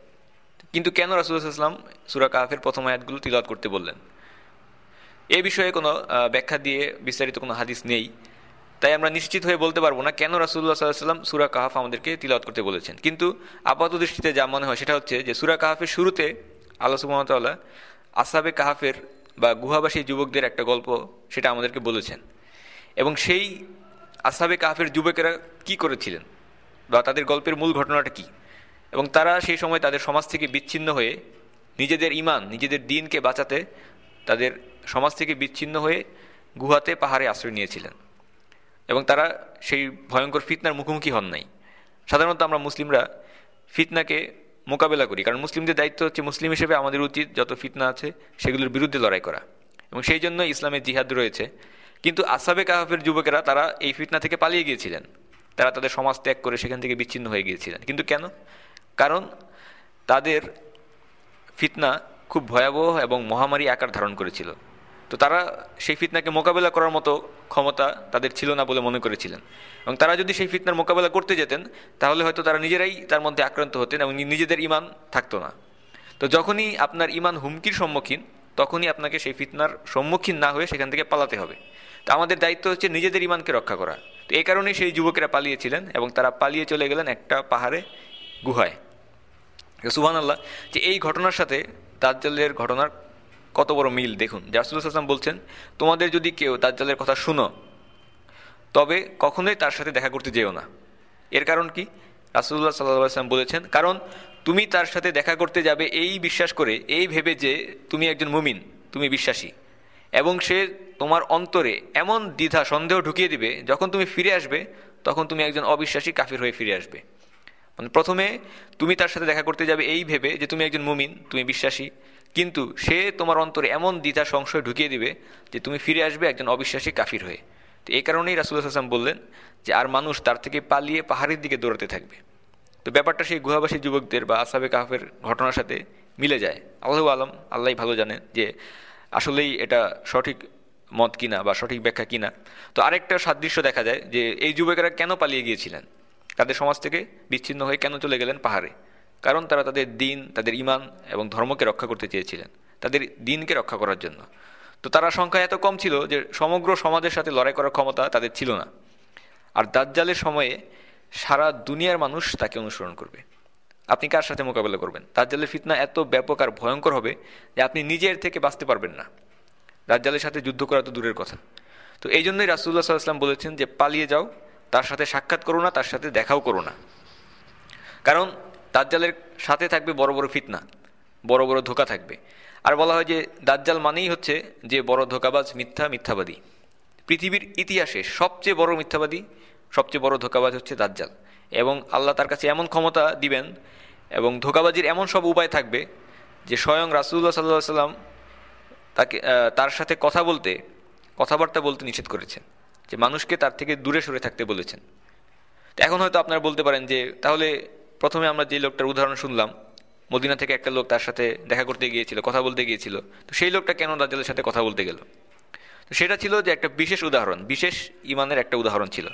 কিন্তু কেন রাসুল্লাহ সাল্লাম সুরা কাহাফের প্রথম আয়াতগুলো তিলাওয়াত করতে বললেন? এ বিষয়ে কোনো ব্যাখ্যা দিয়ে বিস্তারিত কোনো হাদিস নেই। তাই আমরা নিশ্চিত হয়ে বলতে পারব না কেন রাসুল্লাহ সাল্লাম সুরা কাহাফ আমাদেরকে তিলাওয়াত করতে বলেছেন। কিন্তু আপাত দৃষ্টিতে যা মনে হয় সেটা হচ্ছে যে সুরা কাহাফের শুরুতে আল্লাহ সুমতাল্লাহ আসাবে কাহাফের বা গুহাবাসী যুবকদের একটা গল্প সেটা আমাদেরকে বলেছেন। এবং সেই আসাবে কাহাফের যুবকেরা কি করেছিলেন? বা তাদের গল্পের মূল ঘটনাটা কি? এবং তারা সেই সময় তাদের সমাজ থেকে বিচ্ছিন্ন হয়ে নিজেদের ইমান নিজেদের দিনকে বাঁচাতে তাদের সমাজ থেকে বিচ্ছিন্ন হয়ে গুহাতে পাহাড়ে আশ্রয় নিয়েছিলেন। এবং তারা সেই ভয়ঙ্কর ফিতনার মুখোমুখি হন নাই। সাধারণত আমরা মুসলিমরা ফিতনাকে মোকাবেলা করি, কারণ মুসলিমদের দায়িত্ব হচ্ছে মুসলিম হিসেবে আমাদের উচিত যত ফিতনা আছে সেগুলোর বিরুদ্ধে লড়াই করা। এবং সেই জন্য ইসলামের জিহাদ রয়েছে। কিন্তু আসাবে কাহাফের যুবকেরা তারা এই ফিতনা থেকে পালিয়ে গিয়েছিলেন। তারা তাদের সমাজ ত্যাগ করে সেখান থেকে বিচ্ছিন্ন হয়ে গিয়েছিলেন। কিন্তু কেন? কারণ তাদের ফিতনা খুব ভয়াবহ এবং মহামারী আকার ধারণ করেছিল। তো তারা সেই ফিতনাকে মোকাবেলা করার মতো ক্ষমতা তাদের ছিল না বলে মনে করেছিলেন। এবং তারা যদি সেই ফিতনার মোকাবেলা করতে যেতেন, তাহলে হয়তো তারা নিজেরাই তার মধ্যে আক্রান্ত হতেন এবং নিজেদের ইমান থাকতো না। তো যখনই আপনার ইমান হুমকির সম্মুখীন, তখনই আপনাকে সেই ফিতনার সম্মুখীন না হয়ে সেখান থেকে পালাতে হবে। তো আমাদের দায়িত্ব হচ্ছে নিজেদের ইমানকে রক্ষা করা। তো এই কারণেই সেই যুবকেরা পালিয়েছিলেন এবং তারা পালিয়ে চলে গেলেন একটা পাহাড়ে গুহায়। সুহান আল্লাহ যে এই ঘটনার সাথে দাজ্জালের ঘটনার কত বড় মিল দেখুন। জাসুল হাসান বলছেন, তোমাদের যদি কেউ দাজ্জালের কথা শুনো, তবে কখনোই তার সাথে দেখা করতে যেও না। এর কারণ কি? রাসুল্লাহ সাল্লাম বলেছেন, কারণ তুমি তার সাথে দেখা করতে যাবে এই বিশ্বাস করে, এই ভেবে যে তুমি একজন মুমিন, তুমি বিশ্বাসী। এবং সে তোমার অন্তরে এমন দ্বিধা, সন্দেহ ঢুকিয়ে দিবে, যখন তুমি ফিরে আসবে, তখন তুমি একজন অবিশ্বাসী কাফির হয়ে ফিরে আসবে। মানে প্রথমে তুমি তার সাথে দেখা করতে যাবে এই ভেবে যে তুমি একজন মুমিন, তুমি বিশ্বাসী। কিন্তু সে তোমার অন্তরে এমন দ্বিধা, সংশয় ঢুকিয়ে দিবে যে তুমি ফিরে আসবে একজন অবিশ্বাসী কাফির হয়ে। তো এই কারণেই রাসুল হাসান বললেন যে আর মানুষ তার থেকে পালিয়ে পাহাড়ের দিকে দৌড়াতে থাকবে। তো ব্যাপারটা সেই গুহাবাসী যুবকদের বা আসাবে কাহাফের ঘটনার সাথে মিলে যায়। আল্লাহ আলম আল্লাহ ভালো জানেন যে আসলেই এটা সঠিক মত কিনা বা সঠিক ব্যাখ্যা কিনা? তো আরেকটা সাদৃশ্য দেখা যায় যে এই যুবকেরা কেন পালিয়ে গিয়েছিলেন? তাদের সমাজ থেকে বিচ্ছিন্ন হয়ে কেন চলে গেলেন পাহাড়ে? কারণ তারা তাদের দিন, তাদের ইমান এবং ধর্মকে রক্ষা করতে চেয়েছিলেন, তাদের দিনকে রক্ষা করার জন্য। তো তারা সংখ্যা এত কম ছিল যে সমগ্র সমাজের সাথে লড়াই করার ক্ষমতা তাদের ছিল না। আর দাজ্জালের সময়ে সারা দুনিয়ার মানুষ তাকে অনুসরণ করবে। আপনি কার সাথে মোকাবেলা করবেন? দাজ্জালের ফিতনা এত ব্যাপক আর ভয়ঙ্কর হবে যে আপনি নিজের থেকে বাঁচতে পারবেন না। দাজ্জালের সাথে যুদ্ধ করা তো দূরের কথা। তো এই জন্যই রাসুল্লাহ সাল্লাম বলেছেন যে, পালিয়ে যাও, তার সাথে সাক্ষাৎ করো না, তার সাথে দেখাও করো না। কারণ দাজ্জালের সাথে থাকবে বড় বড় ফিতনা, বড় বড় ধোকা থাকবে। আর বলা হয় যে, দাজ্জাল মানেই হচ্ছে যে, বড় ধোকাবাজ মিথ্যা, মিথ্যাবাদী। পৃথিবীর ইতিহাসে সবচেয়ে বড় মিথ্যাবাদী, সবচেয়ে বড় ধোকাবাজ হচ্ছে দাজ্জাল। এবং আল্লাহ তার কাছে এমন ক্ষমতা দিবেন এবং ধোকাবাজির এমন সব উপায় থাকবে যে স্বয়ং রাসুল্লাহ সাল্লাহ সাল্লাম তাকে তার সাথে কথা বলতে, কথাবার্তা বলতে নিষেধ করেছেন, যে মানুষকে তার থেকে দূরে সরে থাকতে বলেছেন। এখন হয়তো আপনারা বলতে পারেন যে, তাহলে প্রথমে আমরা যে লোকটার উদাহরণ শুনলাম, মদিনা থেকে একটা লোক তার সাথে দেখা করতে গিয়েছিল, কথা বলতে গিয়েছিল, তো সেই লোকটা কেন দাজ্জালের সাথে কথা বলতে গেল? তো সেটা ছিল যে একটা বিশেষ উদাহরণ, বিশেষ ইমানের একটা উদাহরণ ছিল।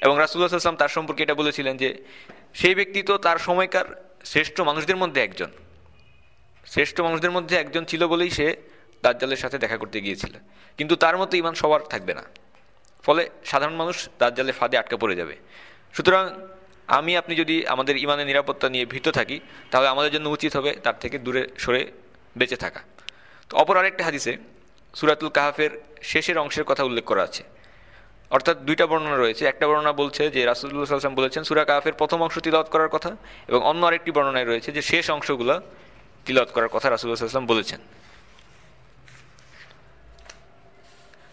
এবং রাসুল্লাহ আসলাম তার সম্পর্কে এটা বলেছিলেন যে, সেই ব্যক্তি তো তার সময়কার শ্রেষ্ঠ মানুষদের মধ্যে একজন। শ্রেষ্ঠ মানুষদের মধ্যে একজন ছিল বলেই সে দাজ্জালের সাথে দেখা করতে গিয়েছিল। কিন্তু তার মতো ইমান সবার থাকবে না। ফলে সাধারণ মানুষ দাজ্জালের ফাঁদে আটকা পড়ে যাবে। সুতরাং আমি, আপনি যদি আমাদের ইমানের নিরাপত্তা নিয়ে ভীত থাকি, তাহলে আমাদের জন্য উচিত হবে তার থেকে দূরে সরে বেঁচে থাকা। তো অপর আরেকটা হাদিসে সুরাতুল কাহাফের শেষের অংশের কথা উল্লেখ করা আছে। অর্থাৎ দুইটা বর্ণনা রয়েছে। একটা বর্ণনা বলছে যে রাসুল্লাহ সাল্লাম বলেছেন, সুরা কাহাফের প্রথম অংশ তিলত করার কথা এবং অন্য আরেকটি বর্ণনায় রয়েছে যে শেষ অংশগুলো তিলত করার কথা রাসুল্লাহ সাল্লাম বলেছেন।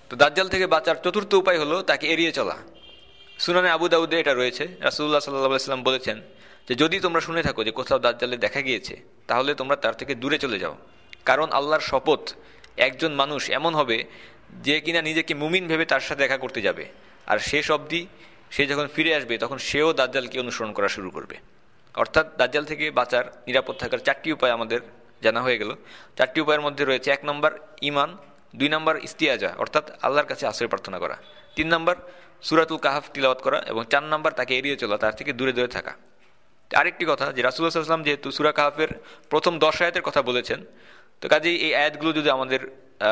তো দাজ্জাল থেকে বাঁচার চতুর্থ উপায় হলো তাকে এড়িয়ে চলা। সুনানে আবু দাউদে এটা রয়েছে। রাসুল্লাহ সাল্লাহ সাল্লাম বলেছেন যে, যদি তোমরা শুনে থাকো যে কোথাও দাজ্জালে দেখা গিয়েছে, তাহলে তোমরা তার থেকে দূরে চলে যাও। কারণ আল্লাহর শপথ একজন মানুষ এমন হবে যে কিনা নিজেকে মুমিন ভেবে তার সাথে দেখা করতে যাবে। আর শেষ অবধি সে যখন ফিরে আসবে, তখন সেও দাজ্জালকে অনুসরণ করা শুরু করবে। অর্থাৎ দাজ্জাল থেকে বাঁচার, নিরাপদ থাকার চারটি উপায় আমাদের জানা হয়ে গেল। চারটি উপায়ের মধ্যে রয়েছে এক নম্বর ইমান দুই নম্বর, ইস্তিয়াজা, অর্থাৎ আল্লাহর কাছে আশ্রয় প্রার্থনা করা। তিন নম্বর, সুরাতুল কাহাফ তিলাওয়াত করা এবং চার নম্বর, তাকে এড়িয়ে চলা, তার থেকে দূরে দূরে থাকা। আরেকটি কথা, যে রাসুল্লাহ সাল্লাম যেহেতু সুরা কাহাফের প্রথম দশ আয়াতের কথা বলেছেন, তো কাজেই এই আয়াতগুলো যদি আমাদের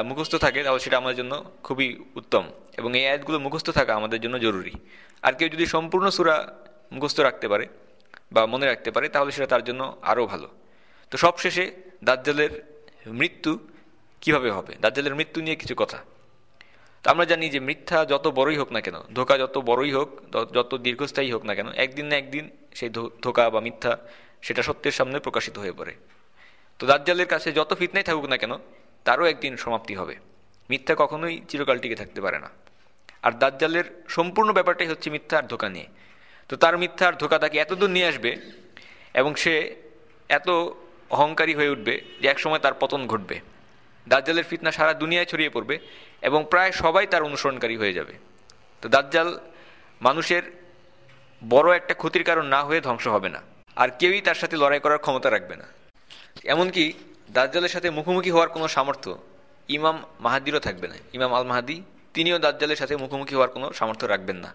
মুখস্থ থাকে, তাহলে সেটা আমাদের জন্য খুবই উত্তম। এবং এই আয়াতগুলো মুখস্থ থাকা আমাদের জন্য জরুরি। আর কেউ যদি সম্পূর্ণ সুরা মুখস্থ রাখতে পারে বা মনে রাখতে পারে, তাহলে সেটা তার জন্য আরও ভালো। তো সবশেষে দাজ্জালের মৃত্যু কীভাবে হবে? দাজ্জালের মৃত্যু নিয়ে কিছু কথা। তো আমরা জানি যে মিথ্যা যত বড়ই হোক না কেন, ধোকা যত বড়ই হোক যত দীর্ঘস্থায়ী হোক না কেন, একদিন না একদিন সেই ধোকা বা মিথ্যা সেটা সত্যের সামনে প্রকাশিত হয়ে পড়ে। তো দাজ্জালের কাছে যত ফিতনাই থাকুক না কেন তারও একদিন সমাপ্তি হবে। মিথ্যা কখনোই চিরকাল টিকে থাকতে পারে না। আর দাজ্জালের সম্পূর্ণ ব্যাপারটাই হচ্ছে মিথ্যা আর ধোকা নিয়ে। তো তার মিথ্যা আর ধোকা তাকে এতদূর নিয়ে আসবে এবং সে এত অহংকারী হয়ে উঠবে যে একসময় তার পতন ঘটবে। দাজ্জালের ফিতনা সারা দুনিয়ায় ছড়িয়ে পড়বে এবং প্রায় সবাই তার অনুসরণকারী হয়ে যাবে। তো দাজ্জাল মানুষের বড় একটা ক্ষতির কারণ না হয়ে ধ্বংস হবে না। আর কেউই তার সাথে লড়াই করার ক্ষমতা রাখবে না। এমনকি দাজ্জালের সাথে মুখোমুখি হওয়ার কোনো সামর্থ্য ইমাম মাহাদিরও থাকবে না। ইমাম আল মাহাদি তিনিও দাজ্জালের সাথে মুখোমুখি হওয়ার কোনো সামর্থ্য রাখবেন না।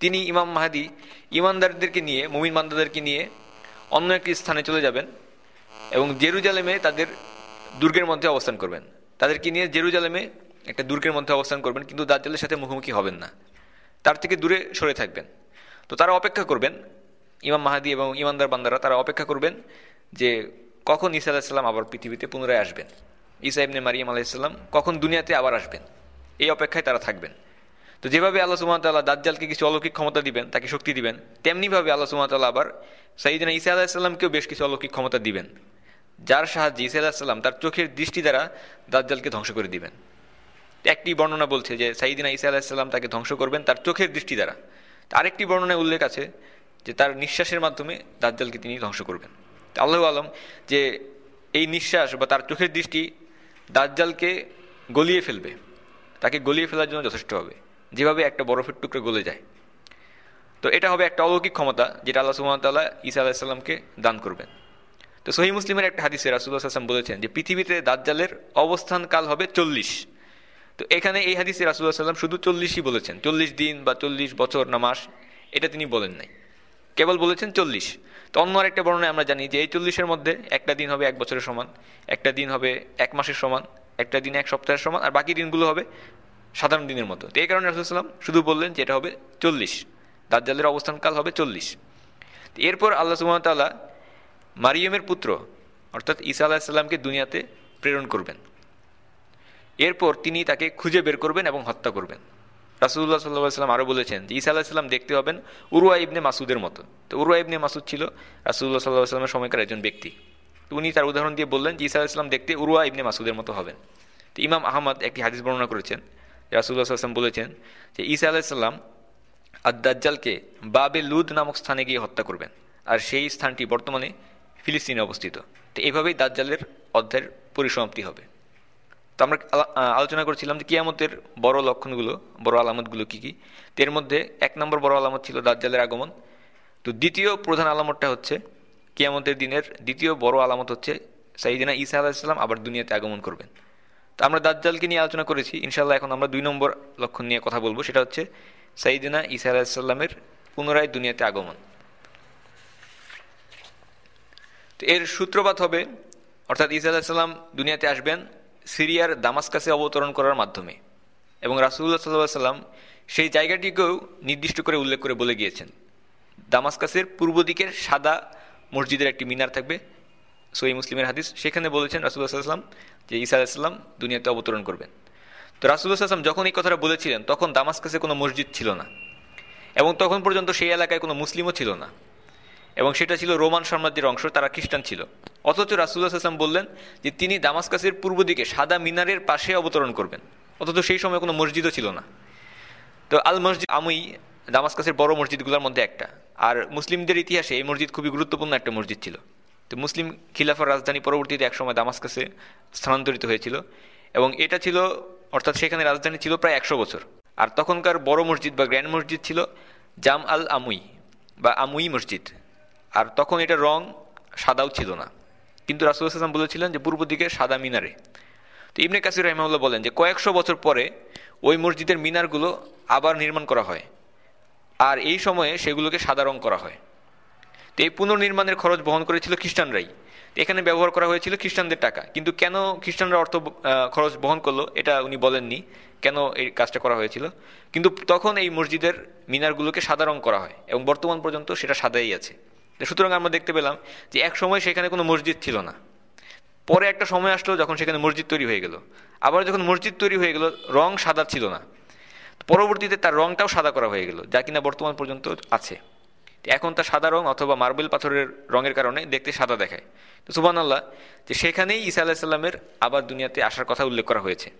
তিনি ইমাম মাহাদি, ইমানদারদেরকে নিয়ে, মুমিন মান্দাদেরকে নিয়ে অন্য একটি স্থানে চলে যাবেন এবং জেরুজালেমে তাদের দুর্গের মধ্যে অবস্থান করবেন। তাদেরকে নিয়ে জেরুজালেমে একটা দুর্গের মধ্যে অবস্থান করবেন, কিন্তু দাজ্জালের সাথে মুখোমুখি হবেন না। তার থেকে দূরে সরে থাকবেন। তো তারা অপেক্ষা করবেন, ইমাম মাহাদি এবং ইমানদার বান্দারা তারা অপেক্ষা করবেন যে কখন ঈসা আলাহিসাল্লাম আবার পৃথিবীতে পুনরায় আসবেন? ঈসা ইবনে মারিয়াম আলাইসাল্লাম কখন দুনিয়াতে আবার আসবেন? এই অপেক্ষায় তারা থাকবেন। তো যেভাবে আল্লাহ সুমতাল্লাহ দাজ্জালকে কিছু অলৌকিক ক্ষমতা দিবেন, তাকে শক্তি দিবেন, তেমনিভাবে আল্লাহ সুমতাল্লাহ আবার সাইদিনা ঈসা আলাহিসাল্লামকেও বেশ কিছু অলৌকিক ক্ষমতা দিবেন। যার সাহায্যে ঈসা আলাহিসাল্লাম তার চোখের দৃষ্টি দ্বারা দাজ্জালকে ধ্বংস করে দিবেন। একটি বর্ণনা বলছে যে সাইদিনা ঈসা আলাহিসাল্লাম তাকে ধ্বংস করবেন তার চোখের দৃষ্টি দ্বারা। আরেকটি বর্ণনায় উল্লেখ আছে যে তার নিঃশ্বাসের মাধ্যমে দাজ্জালকে তিনি ধ্বংস করবেন। আল্লাহ আলম যে এই নিঃশ্বাস বা তার চোখের দৃষ্টি দাজ্জালকে গলিয়ে ফেলবে। তাকে গলিয়ে ফেলার জন্য যথেষ্ট হবে। যেভাবে একটা বরফের টুকরো গলে যায়। তো এটা হবে একটা অলৌকিক ক্ষমতা যেটা আল্লাহ সুমতাল্লাহ ইসা আলাহিসাল্লামকে দান করবেন। তো সহি মুসলিমের একটা হাদিসে রাসুল্লাহ আসলাম বলেছেন যে পৃথিবীতে দাজ্জালের অবস্থান কাল হবে চল্লিশ। তো এখানে এই হাদিসে রাসুল্লাহ সাল্লাম শুধু চল্লিশই বলেছেন। চল্লিশ দিন বা চল্লিশ বছর না মাস এটা তিনি বলেন নাই। কেবল বলেছেন চল্লিশ। তো অন্য আরেকটা বর্ণনায় আমরা জানি যে এই চল্লিশের মধ্যে একটা দিন হবে এক বছরের সমান, একটা দিন হবে এক মাসের সমান, একটা দিন এক সপ্তাহের সমান, আর বাকি দিনগুলো হবে সাধারণ দিনের মতো। তো এই কারণে রাসুলাম শুধু বললেন যে এটা হবে চল্লিশ, দাজ্জালের অবস্থানকাল হবে চল্লিশ। এরপর আল্লাহ সুমতাল্লাহ মারিয়মের পুত্র, অর্থাৎ ঈসা আলাহিসাল্লামকে দুনিয়াতে প্রেরণ করবেন। এরপর তিনি তাকে খুঁজে বের করবেন এবং হত্যা করবেন। রাসুল্লাহ সাল্লাহ সাল্লাম আরও বলেছেন যে ঈসা আলাহিসাল্লাম দেখতে হবেন উরুয়া ইবনে মাসুদের মতো। তো উরুয়া ইবনে মাসুদ ছিল রাসুল্লাহ সাল্লাহ সাল্লামের সময়কার একজন ব্যক্তি। তো উনি তার উদাহরণ দিয়ে বললেন যে ঈসা আলাহিসাল্লাম দেখতে উরুয়া ইবনে মাসুদের মতো হবেন। তো ইমাম আহমদ একটি হাদিস বর্ণনা করেছেন। রাসুল্লাহ সাল্লাম বলেছেন যে ঈসা আলাহিসাল্লাম আদাজ্জালকে বাবে লুদ নামক স্থানে গিয়ে হত্যা করবেন। আর সেই স্থানটি বর্তমানে ফিলিস্তিনে অবস্থিত। তো এভাবেই দাজ্জালের অধ্যায়ের পরিসমাপ্তি হবে। তো আমরা আলোচনা করেছিলাম যে কিয়ামতের বড় লক্ষণগুলো, বড় আলামতগুলো কী কী। এর মধ্যে এক নম্বর বড় আলামত ছিল দাজ্জালের আগমন। তো দ্বিতীয় প্রধান আলামতটা হচ্ছে কিয়ামতের দিনের দ্বিতীয় বড় আলামত হচ্ছে সাইদিনা ঈসা আলাহিসাল্লাম আবার দুনিয়াতে আগমন করবেন। তো আমরা দাজ্জালকে নিয়ে আলোচনা করেছি ইনশাল্লাহ এখন আমরা দুই নম্বর লক্ষণ নিয়ে কথা বলব, সেটা হচ্ছে সাইদিনা ঈসা আলাহিসাল্লামের পুনরায় দুনিয়াতে আগমন। তো এর সূত্রপাত হবে, অর্থাৎ ইসা আলাহিসাল্লাম দুনিয়াতে আসবেন সিরিয়ার দামাসকাসে অবতরণ করার মাধ্যমে। এবং রাসুল্লাহ সাল্লাহ সাল্লাম সেই জায়গাটিকেও নির্দিষ্ট করে উল্লেখ করে বলে গিয়েছেন। দামাসকাসের পূর্ব দিকের সাদা মসজিদের একটি মিনার থাকবে সই মুসলিমের হাদিস। সেখানে বলেছেন রাসুল্লাহ সাল্লাম যে ইসা আলাহিসাল্লাম দুনিয়াতে অবতরণ করবেন। তো রাসুল্লাহ সাল্লাম যখন এই কথাটা বলেছিলেন, তখন দামাসকাসে কোনো মসজিদ ছিল না। এবং তখন পর্যন্ত সেই এলাকায় কোনো মুসলিমও ছিল না। এবং সেটা ছিল রোমান সাম্রাজ্যের অংশ, তারা খ্রিস্টান ছিল। অথচ রাসুল্লাহ আসলাম বললেন যে তিনি দামাসকাসের পূর্ব দিকে সাদা মিনারের পাশে অবতরণ করবেন। অথচ সেই সময় কোনো মসজিদও ছিল না। তো আল মসজিদ আমি দামাসকাসের বড় মসজিদগুলোর মধ্যে একটা। আর মুসলিমদের ইতিহাসে এই মসজিদ খুবই গুরুত্বপূর্ণ একটা মসজিদ ছিল। তো মুসলিম খিলাফার রাজধানী পরবর্তীতে একসময় দামাসকাসে স্থানান্তরিত হয়েছিল। এবং এটা ছিল, অর্থাৎ সেখানে রাজধানী ছিল প্রায় একশো বছর। আর তখনকার বড় মসজিদ বা গ্র্যান্ড মসজিদ ছিল জাম আল আমুই বা আমুই মসজিদ। আর তখন এটা রং সাদাও ছিল না। কিন্তু রাসুল হাসান বলেছিলেন যে, পূর্ব দিকে সাদা মিনারে। তো ইবনে কাসির রহমাউল্লাহ বলেন যে, কয়েকশো বছর পরে ওই মসজিদের মিনারগুলো আবার নির্মাণ করা হয়। আর এই সময়ে সেগুলোকে সাদা রং করা হয়। তো এই পুনর্নির্মাণের খরচ বহন করেছিল খ্রিস্টানরাই। এখানে ব্যবহার করা হয়েছিল খ্রিস্টানদের টাকা। কিন্তু কেন খ্রিস্টানরা অর্থ খরচ বহন করল এটা উনি বলেননি, কেন এই কাজটা করা হয়েছিল। কিন্তু তখন এই মসজিদের মিনারগুলোকে সাদা রং করা হয় এবং বর্তমান পর্যন্ত সেটা সাদাই আছে। সুতরাং আমরা দেখতে পেলাম যে এক সময় সেখানে কোনো মসজিদ ছিল না। পরে একটা সময় আসলো যখন সেখানে মসজিদ তৈরি হয়ে গেল। আবার যখন মসজিদ তৈরি হয়ে গেল, রং সাদা ছিল না। পরবর্তীতে তার রংটাও সাদা করা হয়ে গেল, যা কিনা বর্তমান পর্যন্ত আছে। এখন তার সাদা রং অথবা মার্বেল পাথরের রঙের কারণে দেখতে সাদা দেখায়। তো সুবান আল্লাহ যে সেখানেই ঈসা আলাহিসাল্লামের আবার দুনিয়াতে আসার কথা উল্লেখ করা হয়েছে।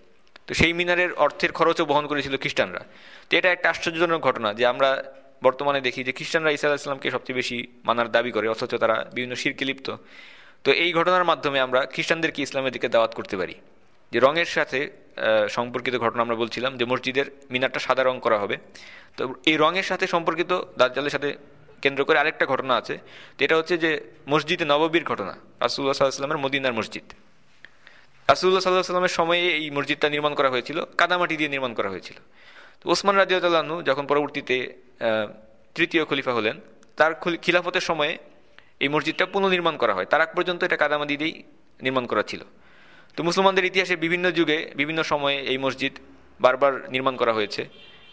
তো সেই মিনারের অর্থের খরচও বহন করেছিল খ্রিস্টানরা। তো এটা একটা আশ্চর্যজনক ঘটনা যে আমরা বর্তমানে দেখি যে খ্রিস্টানরা ঈসা আলাহিসাল্লামকে সবচেয়ে বেশি মানার দাবি করে, অথচ তারা বিভিন্ন শিরকে লিপ্ত। তো এই ঘটনার মাধ্যমে আমরা খ্রিস্টানদেরকে ইসলামের দিকে দাওয়াত করতে পারি। যে রঙের সাথে সম্পর্কিত ঘটনা আমরা বলছিলাম, যে মসজিদের মিনারটা সাদা রং করা হবে। তো এই রঙের সাথে সম্পর্কিত দাজ্জালের সাথে কেন্দ্র করে আরেকটা ঘটনা আছে। তো এটা হচ্ছে যে মসজিদে নববীর ঘটনা রাসুল্লাহ সাল্লাহামের মদিনার মসজিদ। রাসুল্লাহ সাল্লাহ সাল্লামের সময়ে এই মসজিদটা নির্মাণ করা হয়েছিল, কাদামাটি দিয়ে নির্মাণ করা হয়েছিল। ওসমান রাজিউল্লাহনু যখন পরবর্তীতে তৃতীয় খলিফা হলেন, তার খিলাফতের সময়ে এই মসজিদটা পুনর্নির্মাণ করা হয়। তার আগ পর্যন্ত এটা কাদামাটি দিয়েই নির্মাণ করা ছিল। তো মুসলমানদের ইতিহাসে বিভিন্ন যুগে, বিভিন্ন সময়ে এই মসজিদ বারবার নির্মাণ করা হয়েছে,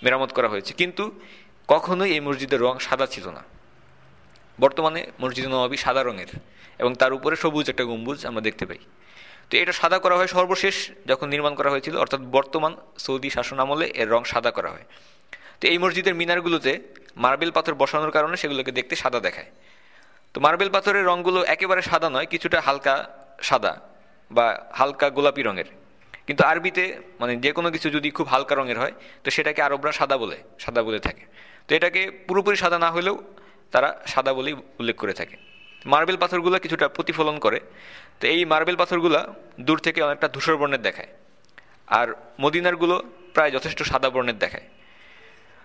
মেরামত করা হয়েছে। কিন্তু কখনোই এই মসজিদের রং সাদা ছিল না। বর্তমানে মসজিদ নবাবী সাদা রঙের এবং তার উপরে সবুজ একটা গম্বুজ আমরা দেখতে পাই। তো এটা সাদা করা হয় সর্বশেষ যখন নির্মাণ করা হয়েছিল, অর্থাৎ বর্তমান সৌদি শাসন আমলে এর রং সাদা করা হয়। তো এই মসজিদের মিনারগুলোতে মার্বেল পাথর বসানোর কারণে সেগুলোকে দেখতে সাদা দেখায়। তো মার্বেল পাথরের রঙগুলো একেবারে সাদা নয়, কিছুটা হালকা সাদা বা হালকা গোলাপি রঙের। কিন্তু আরবিতে মানে যে কোনো কিছু যদি খুব হালকা রঙের হয়, তো সেটাকে আরবরা সাদা বলে সাদা বলে থাকে। তো এটাকে পুরোপুরি সাদা না হলেও তারা সাদা বলেই উল্লেখ করে থাকে। মার্বেল পাথরগুলো কিছুটা প্রতিফলন করে। তো এই মার্বেল পাথরগুলো দূর থেকে অনেকটা ধূসর বর্ণের দেখায়। আর মদিনারগুলো প্রায় যথেষ্ট সাদা বর্ণের দেখায়।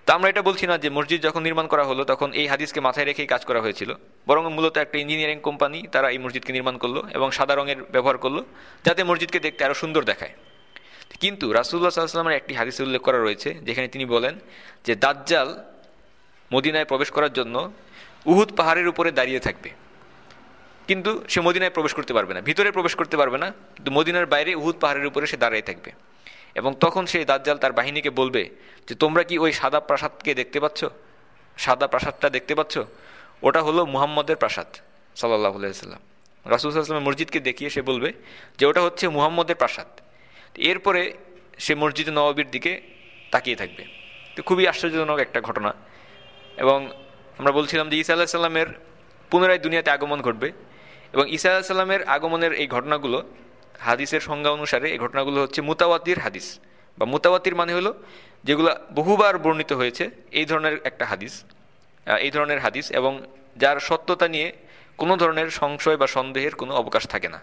তো আমরা এটা বলছি না যে মসজিদ যখন নির্মাণ করা হলো, তখন এই হাদিসকে মাথায় রেখেই কাজ করা হয়েছিল। বরং মূলত একটা ইঞ্জিনিয়ারিং কোম্পানি তারা এই মসজিদকে নির্মাণ করল এবং সাদা রঙের ব্যবহার করল, যাতে মসজিদকে দেখতে আরও সুন্দর দেখায়। কিন্তু রাসুল্লাহ সাল্লামের একটি হাদিসে উল্লেখ করা রয়েছে, যেখানে তিনি বলেন যে দাজ্জাল মদিনায় প্রবেশ করার জন্য উহুদ পাহাড়ের উপরে দাঁড়িয়ে থাকবে। কিন্তু সে মদিনায় প্রবেশ করতে পারবে না। ভিতরে প্রবেশ করতে পারবে না। কিন্তু মদিনার বাইরে উহুদ পাহাড়ের উপরে সে দাঁড়িয়ে থাকবে। এবং তখন সেই দাজ্জাল তার বাহিনীকে বলবে যে, তোমরা কি ওই সাদা প্রাসাদকে দেখতে পাচ্ছ? সাদা প্রাসাদটা দেখতে পাচ্ছ? ওটা হলো মুহাম্মদের প্রাসাদ। সাল্লাহ সাল্লাম রাসুল সাল্লামের মসজিদকে দেখিয়ে সে বলবে যে, ওটা হচ্ছে মুহাম্মদের প্রাসাদ। এরপরে সে মসজিদে নবাবির দিকে তাকিয়ে থাকবে। তো খুবই আশ্চর্যজনক একটা ঘটনা। এবং আমরা বলছিলাম যে ইসা আল্লাহ সাল্লামের পুনরায় দুনিয়াতে আগমন ঘটবে। এবং ইসা আল্লাহ সাল্লামের আগমনের এই ঘটনাগুলো, হাদিসের সংজ্ঞা অনুসারে এই ঘটনাগুলো হচ্ছে মুতাওয়াতির হাদিস। বা মুতাওয়াতির মানে হলো যেগুলো বহুবার বর্ণিত হয়েছে, এই ধরনের একটা হাদিস এই ধরনের হাদিস এবং যার সত্যতা নিয়ে কোনো ধরনের সংশয় বা সন্দেহের কোনো অবকাশ থাকে না।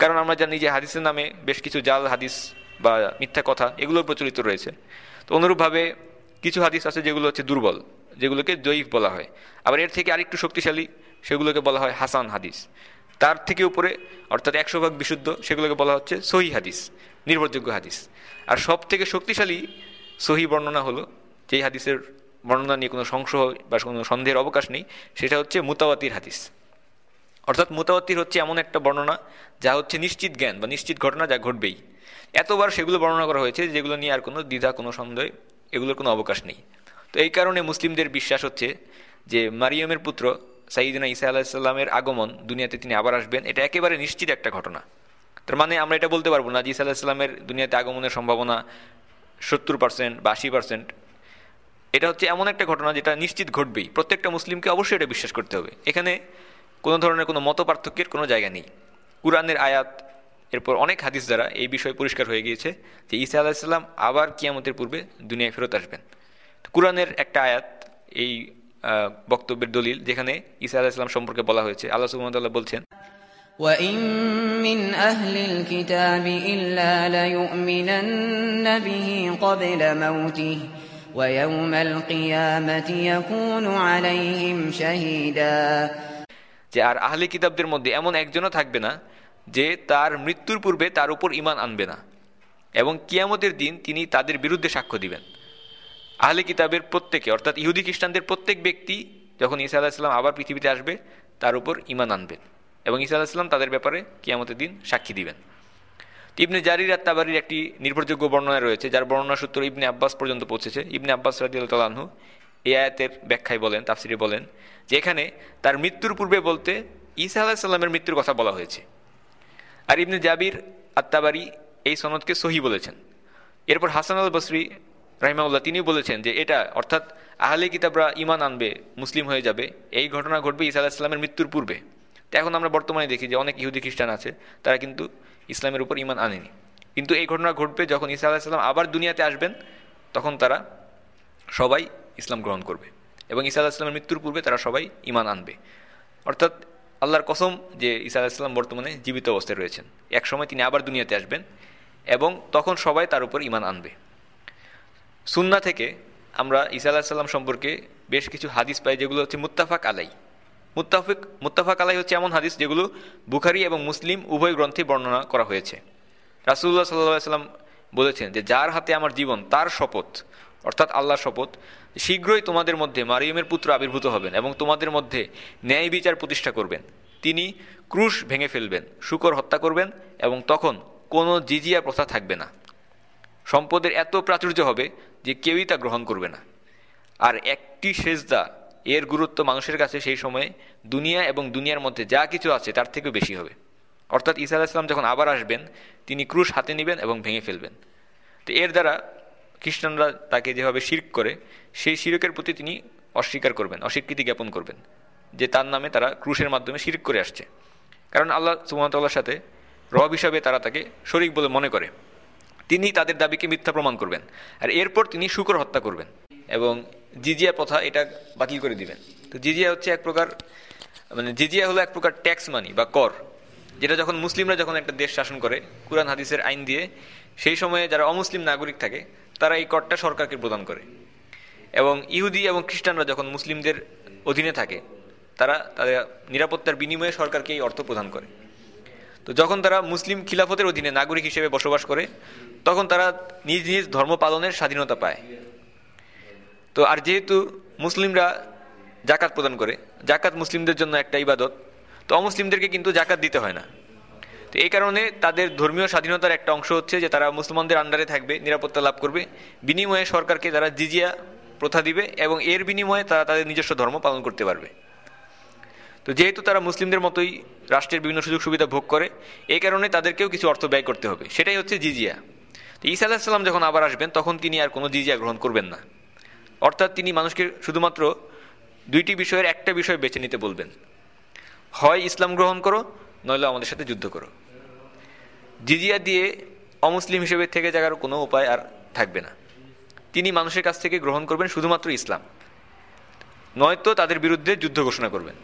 কারণ আমরা জানি যে হাদিসের নামে বেশ কিছু জাল হাদিস বা মিথ্যা কথা এগুলো প্রচলিত রয়েছে। তো অনুরূপভাবে কিছু হাদিস আছে যেগুলো হচ্ছে দুর্বল, যেগুলোকে জয়ীফ বলা হয়। আবার এর থেকে আরেকটু শক্তিশালী সেগুলোকে বলা হয় হাসান হাদিস। তার থেকে উপরে, অর্থাৎ একশো ভাগ বিশুদ্ধ, সেগুলোকে বলা হচ্ছে সহি হাদিস, নির্ভরযোগ্য হাদিস। আর সব থেকে শক্তিশালী সহি বর্ণনা হলো যেই হাদিসের বর্ণনা নিয়ে কোনো সংশয় বা কোনো সন্দেহের অবকাশ নেই, সেটা হচ্ছে মুতাওয়াতির হাদিস। অর্থাৎ মোতাবাতির হচ্ছে এমন একটা বর্ণনা, যা হচ্ছে নিশ্চিত জ্ঞান বা নিশ্চিত ঘটনা যা ঘটবেই। এতবার সেগুলো বর্ণনা করা হয়েছে, যেগুলো নিয়ে আর কোনো দ্বিধা, কোনো সন্দেহ, এগুলোর কোনো অবকাশ নেই। তো এই কারণে মুসলিমদের বিশ্বাস হচ্ছে যে মারিয়মের পুত্র সাইদিনা ইসা আলাহিসাল্লামের আগমন দুনিয়াতে তিনি আবার আসবেন। এটা একেবারে নিশ্চিত একটা ঘটনা। তার মানে আমরা এটা বলতে পারব না যে ইসা আলাহিসাল্লামের দুনিয়াতে আগমনের সম্ভাবনা সত্তর পার্সেন্ট বা আশি পার্সেন্ট এটা হচ্ছে এমন একটা ঘটনা যেটা নিশ্চিত ঘটবেই। প্রত্যেকটা মুসলিমকে অবশ্যই এটা বিশ্বাস করতে হবে। এখানে কোনো ধরনের কোনো মত পার্থক্যের কোনো জায়গা নেই। কুরআনের আয়াত, এরপর অনেক হাদিস দ্বারা এই বিষয় পরিষ্কার হয়ে গিয়েছে যে ঈসা আলাহিসাল্লাম আবার কিয়ামতের পূর্বে দুনিয়ায় ফেরত আসবেন। কোরআনের একটা আয়াত, এই বক্তব্যের দলিল যেখানে ঈসা আলাহিসাল্লাম সম্পর্কে বলা হয়েছে আল্লাহ সুমতাল্লাহ বলছেন وإن من أهل الكتاب إلا ليؤمنن به قبل موته ويوم القيامة يكون عليهم شهيدا যে আর আহলে কিতাবদের মধ্যে এমন একজনও থাকবে না যে তার মৃত্যুর পূর্বে তার উপর ইমান আনবে না এবং কিয়ামতের দিন তিনি তাদের বিরুদ্ধে সাক্ষ্য দিবেন আহলে কিতাবের প্রত্যেকে, অর্থাৎ ইহুদি খ্রিস্টানদের প্রত্যেক ব্যক্তি যখন ইসা আলাহিসাল্লাম আবার পৃথিবীতে আসবে, তার উপর ইমান আনবেন এবং ইসা আলাহিসাল্লাম তাদের ব্যাপারে কিয়ামতের দিন সাক্ষী দিবেন। ইবনে জারির আত্মাবারির একটি নির্ভরযোগ্য বর্ণনা রয়েছে, যার বর্ণনা সূত্র ইবনে আব্বাস পর্যন্ত পৌঁছেছে। ইবনে আব্বাস রাজিউল্লাহু এ আয়াতের ব্যাখ্যায় বলেন, তাফসিরে বলেন যে এখানে তার মৃত্যুর পূর্বে বলতে ঈসা আলাহিসাল্লামের মৃত্যুর কথা বলা হয়েছে। আর ইবনে জাবির আত্মাবারি এই সনদকে সহি বলেছেন। এরপর হাসান আল বসরি রাহিমাউল্লাহ তিনি বলেছেন যে এটা, অর্থাৎ আহলে কিতাবরা ইমান আনবে, মুসলিম হয়ে যাবে, এই ঘটনা ঘটবে ঈসা আলাহিসাল্লামের মৃত্যুর পূর্বে। তো এখন আমরা বর্তমানে দেখি যে অনেক ইহুদি খ্রিস্টান আছে, তারা কিন্তু ইসলামের উপর ইমান আনেনি। কিন্তু এই ঘটনা ঘটবে যখন ঈসা আলাহিসাল্লাম আবার দুনিয়াতে আসবেন, তখন তারা সবাই ইসলাম গ্রহণ করবে এবং ঈসা আলাহিসাল্লামের মৃত্যুর পূর্বে তারা সবাই ইমান আনবে। অর্থাৎ আল্লাহর কসম যে ঈসা আলাহিসাল্লাম বর্তমানে জীবিত অবস্থায় রয়েছেন। এক সময় তিনি আবার দুনিয়াতে আসবেন এবং তখন সবাই তার উপর ইমান আনবে। সুন্না থেকে আমরা ঈসা আলাহিসাল্লাম সম্পর্কে বেশ কিছু হাদিস পাই, যেগুলো হচ্ছে মুত্তাফাক আলাই। মুত্তাফিক, মুত্তাফাক আলাই হচ্ছে এমন হাদিস যেগুলো বুখারি এবং মুসলিম উভয় গ্রন্থে বর্ণনা করা হয়েছে। রাসুল্লাহ সাল্লাহ সাল্লাম বলেছেন যে, যার হাতে আমার জীবন, তার শপথ, অর্থাৎ আল্লাহর শপথ, শীঘ্রই তোমাদের মধ্যে মারিয়মের পুত্র আবির্ভূত হবেন এবং তোমাদের মধ্যে ন্যায় বিচার প্রতিষ্ঠা করবেন। তিনি ক্রুশ ভেঙে ফেলবেন, শুকর হত্যা করবেন এবং তখন কোনো জিজিয়া প্রথা থাকবে না। সম্পদের এত প্রাচুর্য হবে যে কেউই তা গ্রহণ করবে না। আর একটি সেজদা এর গুরুত্ব মানুষের কাছে সেই সময়ে দুনিয়া এবং দুনিয়ার মধ্যে যা কিছু আছে তার থেকেও বেশি হবে। অর্থাৎ ঈসা আলাহিসাম যখন আবার আসবেন, তিনি ক্রুশ হাতে নেবেন এবং ভেঙে ফেলবেন। তো এর দ্বারা খ্রিস্টানরা তাকে যেভাবে শির্ক করে, সেই শিরকের প্রতি তিনি অস্বীকার করবেন, অস্বীকৃতি জ্ঞাপন করবেন যে তার নামে তারা ক্রুশের মাধ্যমে শির্ক করে আসছে। কারণ আল্লাহ সুমতাল্লাহর সাথে রব হিসাবে তারা তাকে শরিক বলে মনে করে। তিনি তাদের দাবিকে মিথ্যা প্রমাণ করবেন। আর এরপর তিনি শুকর হত্যা করবেন। এবং জিজিয়া প্রথা এটা বাতিল করে দিবেন। তো জিজিয়া হচ্ছে এক প্রকার মানে জিজিয়া হলো এক প্রকার ট্যাক্স মানি বা কর, যেটা যখন মুসলিমরা যখন একটা দেশ শাসন করে, কুরআন, হাদিসের আইন দিয়ে, সেই সময়ে যারা অমুসলিম নাগরিক থাকে, তারা এই করটা সরকারকে প্রদান করে। এবং ইহুদি এবং খ্রিস্টানরা যখন মুসলিমদের অধীনে থাকে, তারা তাদের নিরাপত্তার বিনিময়ে সরকারকে এই অর্থ প্রদান করে। তো যখন তারা মুসলিম খিলাফতের অধীনে নাগরিক হিসেবে বসবাস করে তখন তারা নিজ নিজ ধর্ম পালনের স্বাধীনতা পায়। তো আর যেহেতু মুসলিমরা জাকাত প্রদান করে, জাকাত মুসলিমদের জন্য একটা ইবাদত, তো অমুসলিমদেরকে কিন্তু জাকাত দিতে হয় না। তো এই কারণে তাদের ধর্মীয় স্বাধীনতার একটা অংশ হচ্ছে যে তারা মুসলমানদের আন্ডারে থাকবে, নিরাপত্তা লাভ করবে। বিনিময়ে সরকারকে তারা জিজিয়া প্রথা দিবে এবং এর বিনিময়ে তারা তাদের নিজস্ব ধর্ম পালন করতে পারবে। তো যেহেতু তারা মুসলিমদের মতোই রাষ্ট্রের বিভিন্ন সুযোগ সুবিধা ভোগ করে, এই কারণে তাদেরকেও কিছু অর্থ ব্যয় করতে হবে। সেটাই হচ্ছে জিজিয়া। তো ঈসা আলাহিসাল্লাম যখন আবার আসবেন, তখন তিনি আর কোনো জিজিয়া গ্রহণ করবেন না। অর্থাৎ তিনি মানুষকে শুধুমাত্র দুইটি বিষয়ের একটা বিষয় বেছে নিতে বলবেন। হয় ইসলাম গ্রহণ করো, নইলে আমাদের সাথে যুদ্ধ করো। জিজিয়া দিয়ে অমুসলিম হিসেবে থেকে যাওয়ার কোনো উপায় আর থাকবে না। তিনি মানুষের কাছ থেকে গ্রহণ করবেন শুধুমাত্র ইসলাম। নয়তো তাদের বিরুদ্ধে যুদ্ধ ঘোষণা করবেন।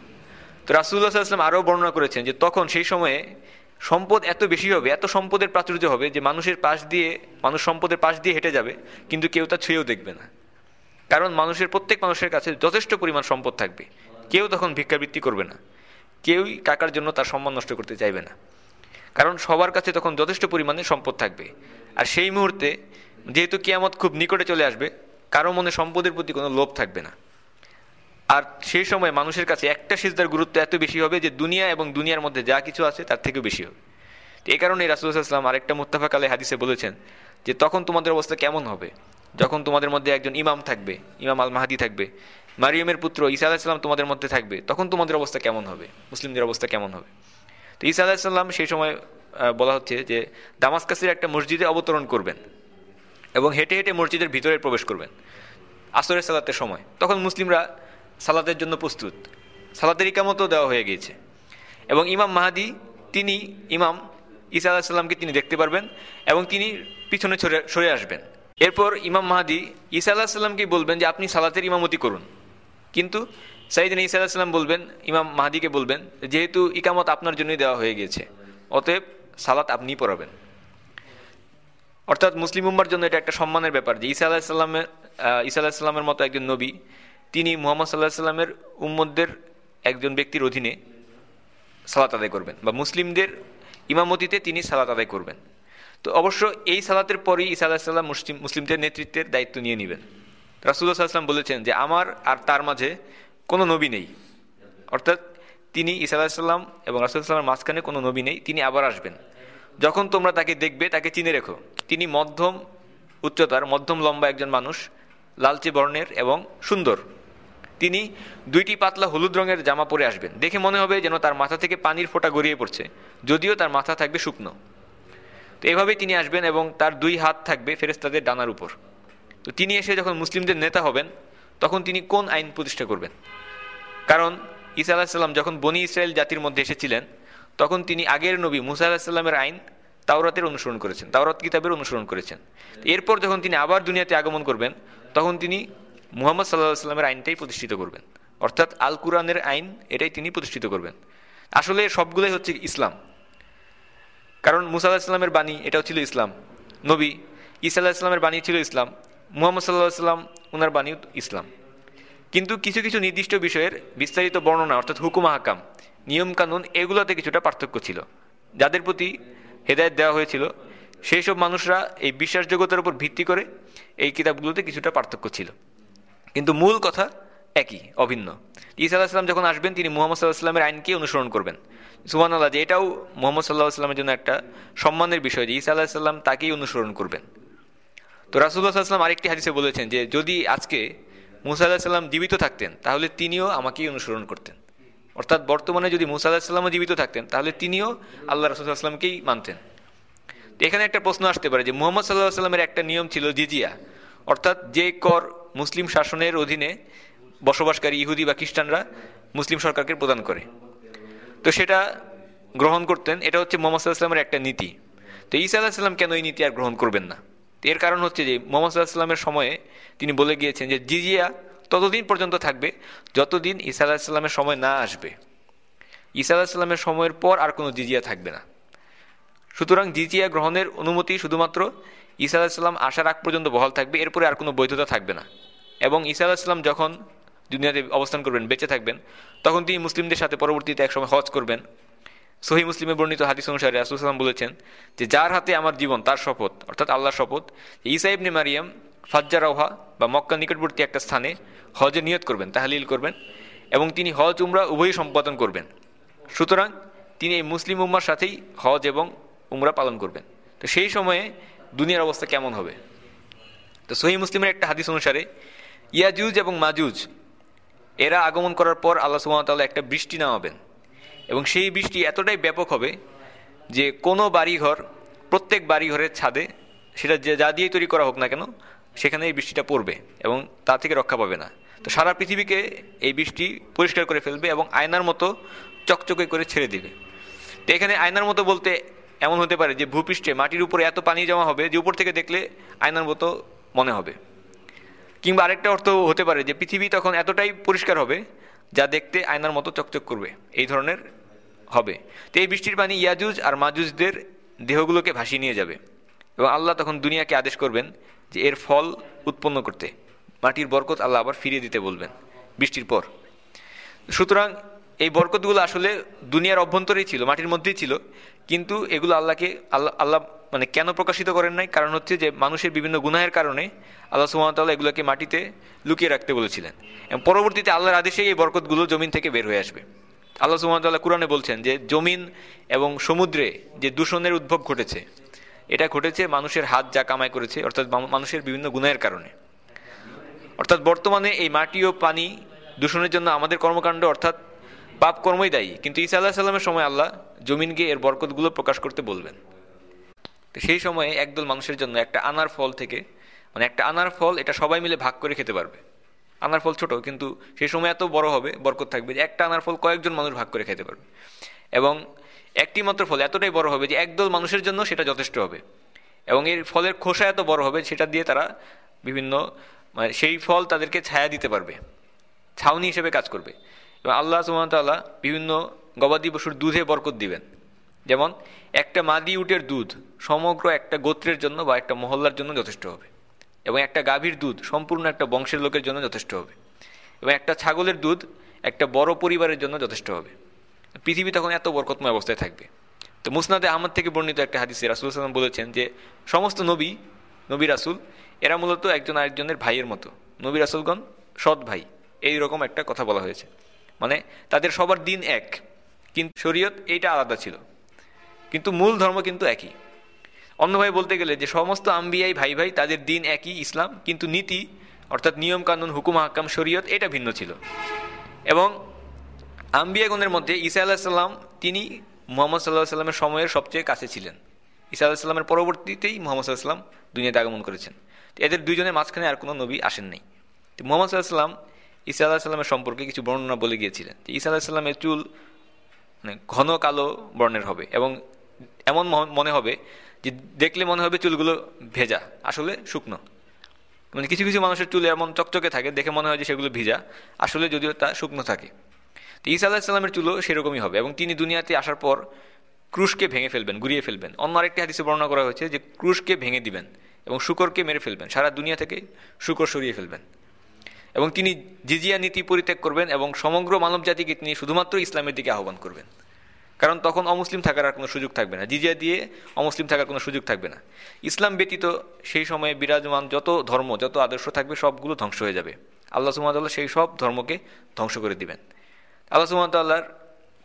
তো রাসুল্লাহ সাল্লাম আরও বর্ণনা করেছেন যে তখন সেই সময়ে সম্পদ এত বেশি হবে, এত সম্পদের প্রাচুর্য হবে যে মানুষের পাশ দিয়ে, মানুষ সম্পদের পাশ দিয়ে হেঁটে যাবে, কিন্তু কেউ তা ছুঁয়েও দেখবে না। কারণ মানুষের, প্রত্যেক মানুষের কাছে যথেষ্ট পরিমাণ সম্পদ থাকবে। কেউ তখন ভিক্ষাবৃত্তি করবে না। কেউই টাকার জন্য তার সম্মান নষ্ট করতে চাইবে না। কারণ সবার কাছে তখন যথেষ্ট পরিমাণে সম্পদ থাকবে। আর সেই মুহূর্তে, যেহেতু কিয়ামত খুব নিকটে চলে আসবে, কারও মনে সম্পদের প্রতি কোনো লোভ থাকবে না। আর সেই সময় মানুষের কাছে একটা সিজদার গুরুত্ব এত বেশি হবে যে দুনিয়া এবং দুনিয়ার মধ্যে যা কিছু আছে তার থেকেও বেশি হবে। এই কারণে রাসুলাম আরেকটা মুত্তাফাক আলী হাদিসে বলেছেন যে তখন তোমাদের অবস্থা কেমন হবে? যখন তোমাদের মধ্যে একজন ইমাম থাকবে, ইমাম আল মাহাদি থাকবে, মারিয়মের পুত্র ঈসা আলাহিসাল্লাম তোমাদের মধ্যে থাকবে, তখন তোমাদের অবস্থা কেমন হবে? মুসলিমদের অবস্থা কেমন হবে? তো ঈসা আলাহিসাল্লাম সেই সময় বলা হচ্ছে যে দামাসকাসের একটা মসজিদে অবতরণ করবেন এবং হেঁটে হেঁটে মসজিদের ভিতরে প্রবেশ করবেন। আসরের সালাতের সময়। তখন মুসলিমরা সালাতের জন্য প্রস্তুত। সালাতের ইকামতও দেওয়া হয়ে গিয়েছে। এবং ইমাম মাহাদি, তিনি, ইমাম ঈসা আলাহিসাল্লামকে তিনি দেখতে পারবেন এবং তিনি পিছনে সরে আসবেন। এরপর ইমাম মাহাদি ঈসা আলাহিসাল্লামকে বলবেন যে, আপনি সালাতের ইমামতি করুন। কিন্তু সাইদিন ঈসা আলাহিসাল্লাম বলবেন, ইমাম মাহাদিকে বলবেন, যেহেতু ইকামত আপনার জন্যই দেওয়া হয়ে গিয়েছে, অতএব সালাত আপনি পড়াবেন। অর্থাৎ মুসলিম উম্মার জন্য এটা একটা সম্মানের ব্যাপার যে, ঈসা আলাহিসাল্লামের ঈসা আলাহিসাল্লামের মতো একজন নবী তিনি মোহাম্মদ সাল্লাহ সাল্লামের উম্মদদের একজন ব্যক্তির অধীনে সালাত আদায় করবেন বা মুসলিমদের ইমামতিতে তিনি সালাত আদায় করবেন। তো অবশ্য এই সালাতের পরেই ঈসা আলাহিসাল্লাম মুসলিম, মুসলিমদের নেতৃত্বের দায়িত্ব নিয়ে নেবেন। রাসুল্লাহ সাল্লাম বলেছেন যে, আমার আর তার মাঝে কোনো নবী নেই। অর্থাৎ তিনি ঈসা আলাহিসাল্লাম এবং রাসুল্লাহামের মাঝখানে কোনো নবী নেই, তিনি আবার আসবেন। যখন তোমরা তাকে দেখবে, তাকে চিনে রেখো। তিনি মধ্যম উচ্চতার, মধ্যম লম্বা একজন মানুষ, লালচে বর্ণের এবং সুন্দর। তিনি দুইটি পাতলা হলুদ রঙের জামা পরে আসবেন। দেখে মনে হবে যেন তার মাথা থেকে পানির ফোঁটা গড়িয়ে পড়ছে। যদিও তার মাথা থাকবে শুকনো। তো এভাবেই তিনি আসবেন এবং তার দুই হাত থাকবে ফেরেস্তাদের ডানার উপর। তো তিনি এসে যখন মুসলিমদের নেতা হবেন, তখন তিনি কোন আইন প্রতিষ্ঠা করবেন? কারণ ইসা আলাহিসাল্লাম যখন বনি ইসরায়েল জাতির মধ্যে এসেছিলেন, তখন তিনি আগের নবী মুসা আলাহিসাল্লামের আইন তাওরাতের অনুসরণ করেছেন, তাওরাত কিতাবের অনুসরণ করেছেন। এরপর যখন তিনি আবার দুনিয়াতে আগমন করবেন, তখন তিনি মুহাম্মদ সাল্লাহ সাল্লামের আইনটাই প্রতিষ্ঠিত করবেন। অর্থাৎ আল কুরআনের আইন এটাই তিনি প্রতিষ্ঠিত করবেন। আসলে সবগুলোই হচ্ছে ইসলাম। কারণ মুসা আল্লাহিসাল্লামের বাণী, এটাও ছিল ইসলাম। নবী ইসা আল্লাহিসাল্লামের বাণী ছিল ইসলাম। মুহাম্মদ সাল্লাহ সাল্লাম ওনার বাণী ইসলাম। কিন্তু কিছু কিছু নির্দিষ্ট বিষয়ের বিস্তারিত বর্ণনা, অর্থাৎ হুকুমা হাকাম নিয়মকানুন, এগুলোতে কিছুটা পার্থক্য ছিল। যাদের প্রতি হেদায়ত দেওয়া হয়েছিল, সেই সব মানুষরা এই বিশ্বাসযোগ্যতার উপর ভিত্তি করে এই কিতাবগুলোতে কিছুটা পার্থক্য ছিল। কিন্তু মূল কথা একই, অভিন্ন। ইসা আল্লাহ যখন আসবেন, তিনি মুহাম্মদ সাল্লাহ সাল্লামের আইনকে অনুসরণ করবেন। সুমান আল্লাহ যে এটাও মোহাম্মদ সাল্লাহ সাল্লামের জন্য একটা সম্মানের বিষয় যে ইসা আল্লাহ সাল্লাম তাকেই অনুসরণ করবেন। তো রাসুল্লাহ সাল্লাম আরেকটি হাদিসে বলেছেন যে, যদি আজকে মুসা আল্লাহ সাল্লাম জীবিত থাকতেন, তাহলে তিনিও আমাকেই অনুসরণ করতেন। অর্থাৎ বর্তমানে যদি মুসা আল্লাহ সাল্লামও জীবিত থাকতেন, তাহলে তিনিও আল্লাহ রসুল্লাহ মানতেন। এখানে একটা প্রশ্ন আসতে পারে যে, মোহাম্মদ সাল্লাহ সাল্লামের একটা নিয়ম ছিল জিজিয়া। অর্থাৎ যে কর মুসলিম শাসনের অধীনে বসবাসকারী ইহুদি বা খ্রিস্টানরা মুসলিম সরকারকে প্রদান করে। তো সেটা গ্রহণ করতেন। এটা হচ্ছে মোহাম্মদ সাল্লাহামের একটা নীতি। তো ঈসা আল্লাহ কেন এই নীতি আর গ্রহণ করবেন না? এর কারণ হচ্ছে যে, মোহাম্মদ সাল্লাহামের সময়ে তিনি বলে গিয়েছেন যে, জিজিয়া ততদিন পর্যন্ত থাকবে যতদিন ঈসা আলাহিসাল্লামের সময় না আসবে। ঈসা আলাহিসাল্লামের সময়ের পর আর কোনো জিজিয়া থাকবে না। সুতরাং জিজিয়া গ্রহণের অনুমতি শুধুমাত্র ঈসা আলাহিসাল্লাম আসার আগ পর্যন্ত বহাল থাকবে, এরপরে আর কোনো বৈধতা থাকবে না। এবং ঈসা আলাহিসাল্লাম যখন দুনিয়াতে অবস্থান করবেন, বেঁচে থাকবেন, তখন তিনি মুসলিমদের সাথে পরবর্তীতে একসময় হজ করবেন। সহি মুসলিমে বর্ণিত হাদিস অনুসারে রাসুলসাল্লাম বলেছেন যে, যার হাতে আমার জীবন, তার শপথ, অর্থাৎ আল্লাহর শপথ ইসা ইবনে মারিয়াম ফাজ্জা রওহা বা মক্কা নিকটবর্তী একটা স্থানে হজে নিয়ত করবেন, তাহালিল করবেন এবং তিনি হজ, উমরা উভয়ই সম্পাদন করবেন। সুতরাং তিনি এই মুসলিম উম্মার সাথেই হজ এবং উমরা পালন করবেন। তো সেই সময়ে দুনিয়ার অবস্থা কেমন হবে? তো সহি মুসলিমের একটা হাদিস অনুসারে, ইয়াজুজ এবং মাজুজ, এরা আগমন করার পর আল্লাহ সুমতাল্লাহ একটা বৃষ্টি নামাবেন। এবং সেই বৃষ্টি এতটাই ব্যাপক হবে যে কোনো বাড়িঘর, প্রত্যেক বাড়িঘরের ছাদে, সেটা যে যা দিয়েই তৈরি করা হোক না কেন, সেখানে এই বৃষ্টিটা পড়বে এবং তা থেকে রক্ষা পাবে না। তো সারা পৃথিবীকে এই বৃষ্টি পরিষ্কার করে ফেলবে এবং আয়নার মতো চকচকে করে ছেড়ে দিবে। তো এখানে আয়নার মতো বলতে এমন হতে পারে যে ভূপৃষ্ঠে মাটির উপরে এত পানি জমা হবে যে উপর থেকে দেখলে আয়নার মতো মনে হবে। কিংবা আরেকটা অর্থ হতে পারে যে পৃথিবী তখন এতটাই পরিষ্কার হবে যা দেখতে আয়নার মতো চকচক করবে। এই ধরনের হবে। তো এই বৃষ্টির পানি ইয়াজুজ আর মাজুজদের দেহগুলোকে ভাসিয়ে নিয়ে যাবে। এবং আল্লাহ তখন দুনিয়াকে আদেশ করবেন যে এর ফল উৎপন্ন করতে। মাটির বরকত আল্লাহ আবার ফিরিয়ে দিতে বলবেন বৃষ্টির পর। সুতরাং এই বরকতগুলো আসলে দুনিয়ার অভ্যন্তরেই ছিল, মাটির মধ্যেই ছিল। কিন্তু এগুলো আল্লাহকে, আল্লাহ আল্লাহ মানে কেন প্রকাশিত করেন নাই? কারণ হচ্ছে যে মানুষের বিভিন্ন গুনাহের কারণে আল্লাহ সুমতাল্লাহ এগুলোকে মাটিতে লুকিয়ে রাখতে বলেছিলেন। এবং পরবর্তীতে আল্লাহর আদেশেই এই বরকতগুলো জমিন থেকে বের হয়ে আসবে। আল্লাহ সুমতাল্লাহ কোরআনে বলছেন যে, জমিন এবং সমুদ্রে যে দূষণের উদ্ভব ঘটেছে, এটা ঘটেছে মানুষের হাত যা কামাই করেছে, অর্থাৎ মানুষের বিভিন্ন গুণের কারণে। অর্থাৎ বর্তমানে এই মাটি ও পানি দূষণের জন্য আমাদের কর্মকাণ্ড অর্থাৎ পাপ কর্মই দায়ী। কিন্তু ইসা আল্লাহ সাল্লামের সময় আল্লাহ জমিনকে এর বরকতগুলো প্রকাশ করতে বলবেন। তো সেই সময়ে একদল মানুষের জন্য একটা আনার ফল থেকে মানে একটা আনার ফল, এটা সবাই মিলে ভাগ করে খেতে পারবে। আনার ফল ছোট, কিন্তু সেই সময় এত বড় হবে, বরকত থাকবে যে একটা আনার ফল কয়েকজন মানুষ ভাগ করে খেতে পারবে। এবং একটি মাত্র ফল এতটাই বড় হবে যে একদল মানুষের জন্য সেটা যথেষ্ট হবে। এবং এর ফলের খোসা এত বড় হবে, সেটা দিয়ে তারা বিভিন্ন মানে সেই ফল তাদেরকে ছায়া দিতে পারবে। ছাউনি হিসেবে কাজ করবে। এবং আল্লাহ সুমতাল্লাহ বিভিন্ন গবাদি পশুর দুধে বরকত দিবেন। যেমন, একটা মাদি উটের দুধ সমগ্র একটা গোত্রের জন্য বা একটা মহল্লার জন্য যথেষ্ট হবে। এবং একটা গাভীর দুধ সম্পূর্ণ একটা বংশের লোকের জন্য যথেষ্ট হবে। এবং একটা ছাগলের দুধ একটা বড় পরিবারের জন্য যথেষ্ট হবে। পৃথিবী তখন এত বরকতময় অবস্থায় থাকবে। তো মুসনাদে আহমদ থেকে বর্ণিত একটা হাদিসে রাসুল সাল্লাম বলেছেন যে, সমস্ত নবী নবী রাসুল, এরা মূলত একজন আরেকজনের ভাইয়ের মতো। নবী রাসুলগণ সৎ ভাই। এই রকম একটা কথা বলা হয়েছে। মানে তাদের সবার দিন এক। কিন্তু শরীয়ত এইটা আলাদা ছিল। কিন্তু মূল ধর্ম কিন্তু একই। অন্যভাবে বলতে গেলে যে সমস্ত আম্বিয়াই ভাই ভাই তাদের দিন একই ইসলাম, কিন্তু নীতি, অর্থাৎ নিয়ম কানুন, হুকুম হাকাম শরীয়ত এটা ভিন্ন ছিল। এবং আম্বিয়াগণের মধ্যে ঈসা আল্লাহ তিনি মোহাম্মদ সাল্লাহ সাল্লামের সময়ের সবচেয়ে কাছে ছিলেন। ঈসা আল্লাহ সাল্লামের পরবর্তীতেই মোহাম্মদ সাল্লাহ সাল্লাম দুনিয়াতে আগমন করেছেন। এদের দুইজনের মাঝখানে আর কোনো নবী আসেন নাই। মোহাম্মদ সাল্লাহ সাল্লাম ঈসা আল্লাহ সাল্লামের সম্পর্কে কিছু বর্ণনা বলে গিয়েছিলেন ঈসা আল্লাহ সাল্লামের চুল মানে ঘন কালো বর্ণের হবে এবং এমন মনে হবে যে দেখলে মনে হবে চুলগুলো ভেজা, আসলে শুকনো। মানে কিছু কিছু মানুষের চুল এমন চকচকে থাকে, দেখে মনে হয় যে সেগুলো ভিজা, আসলে যদিও তা শুকনো থাকে। তো ঈসা আল্লাহিসাল্লামের চুলও সেরকমই হবে এবং তিনি দুনিয়াতে আসার পর ক্রুশকে ভেঙে ফেলবেন, গুড়িয়ে ফেলবেন। অন্য আরেকটি হাদিসে বর্ণনা করা হয়েছে যে ক্রুশকে ভেঙে দিবেন এবং শুকরকে মেরে ফেলবেন, সারা দুনিয়া থেকে শুকর সরিয়ে ফেলবেন। এবং তিনি জিজিয়া নীতি পরিত্যাগ করবেন এবং সমগ্র মানব জাতিকে তিনি শুধুমাত্র ইসলামের দিকে আহ্বান করবেন। কারণ তখন অমুসলিম থাকার আর কোনো সুযোগ থাকবে না। জিজিয়া দিয়ে অমুসলিম থাকার কোনো সুযোগ থাকবে না। ইসলাম ব্যতীত সেই সময়ে বিরাজমান যত ধর্ম, যত আদর্শ থাকবে, সবগুলো ধ্বংস হয়ে যাবে। আল্লাহ সুমতাল্লাহ সেই সব ধর্মকে ধ্বংস করে দিবেন। আল্লাহ সুমতাল্লাহর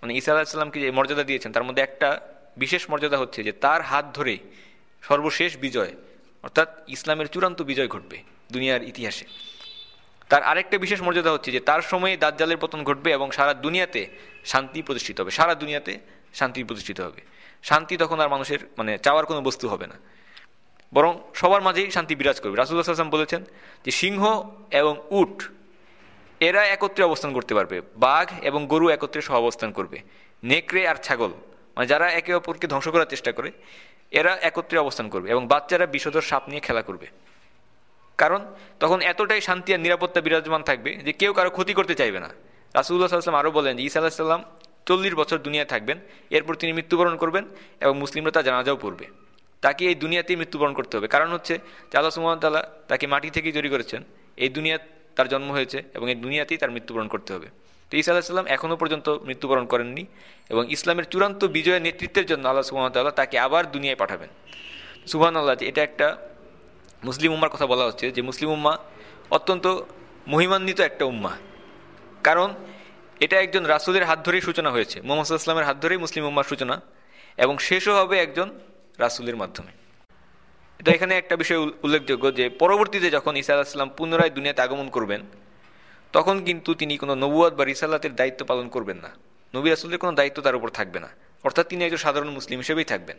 মানে ইসা আলাহিসাল্লামকে যে মর্যাদা দিয়েছেন, তার মধ্যে একটা বিশেষ মর্যাদা হচ্ছে যে তার হাত ধরে সর্বশেষ বিজয়, অর্থাৎ ইসলামের চূড়ান্ত বিজয় ঘটবে দুনিয়ার ইতিহাসে। তার আরেকটা বিশেষ মর্যাদা হচ্ছে যে তার সময়ে দাজ্জালের পতন ঘটবে এবং সারা দুনিয়াতে শান্তি প্রতিষ্ঠিত হবে। সারা দুনিয়াতে শান্তি প্রতিষ্ঠিত হবে। শান্তি তখন আর মানুষের মানে চাওয়ার কোনো বস্তু হবে না। বরং সবার মাঝেই শান্তি বিরাজ করবে। রাসুল্লাহ আসলাম বলেছেন যে সিংহ এবং উট, এরা একত্রে অবস্থান করতে পারবে। বাঘ এবং গরু একত্রে সহ অবস্থান করবে। নেকড়ে আর ছাগল মানে যারা একে অপরকে ধ্বংস করার চেষ্টা করে, এরা একত্রে অবস্থান করবে এবং বাচ্চারা বিষধর সাপ নিয়ে খেলা করবে। কারণ তখন এতটাই শান্তি আর নিরাপত্তা বিরাজমান থাকবে যে কেউ কারও ক্ষতি করতে চাইবে না। রাসুল্লাহ সাল্লাম আরও বলেন যে ইসা আল্লাহ চল্লিশ বছর দুনিয়ায় থাকবেন, এরপর তিনি মৃত্যুবরণ করবেন এবং মুসলিমরা তা জানাজাও পড়বে। তাকে এই দুনিয়াতেই মৃত্যুবরণ করতে হবে। কারণ হচ্ছে যে আল্লাহ সুমতাল্লাহ তাকে মাটি থেকেই তৈরি করেছেন। এই দুনিয়া তার জন্ম হয়েছে এবং এই দুনিয়াতেই তার মৃত্যুবরণ করতে হবে। তো ইসা আল্লাহ এখনও পর্যন্ত মৃত্যুবরণ করেননি এবং ইসলামের চূড়ান্ত বিজয়ের নেতৃত্বের জন্য আল্লাহ সুমতাল্লাহ তাকে আবার দুনিয়ায় পাঠাবেন। সুহান আল্লাহ এটা একটা মুসলিম উম্মার কথা বলা হচ্ছে যে মুসলিম উম্মা অত্যন্ত মহিমান্বিত একটা উম্মা। কারণ এটা একজন রাসুলের হাত ধরেই সূচনা হয়েছে, মোহাম্মদ ইসলামের হাত ধরেই মুসলিম উম্মার সূচনা এবং শেষও হবে একজন রাসুলের মাধ্যমে। এটা এখানে একটা বিষয় উল্লেখযোগ্য যে পরবর্তীতে যখন ইসা আলাহিসাল্লাম পুনরায় দুনিয়াতে আগমন করবেন, তখন কিন্তু তিনি কোনো নবুয়াদ বা রিসালাতের দায়িত্ব পালন করবেন না। নবী রাসুলের কোনো দায়িত্ব তার উপর থাকবে না। অর্থাৎ তিনি একজন সাধারণ মুসলিম হিসেবেই থাকবেন।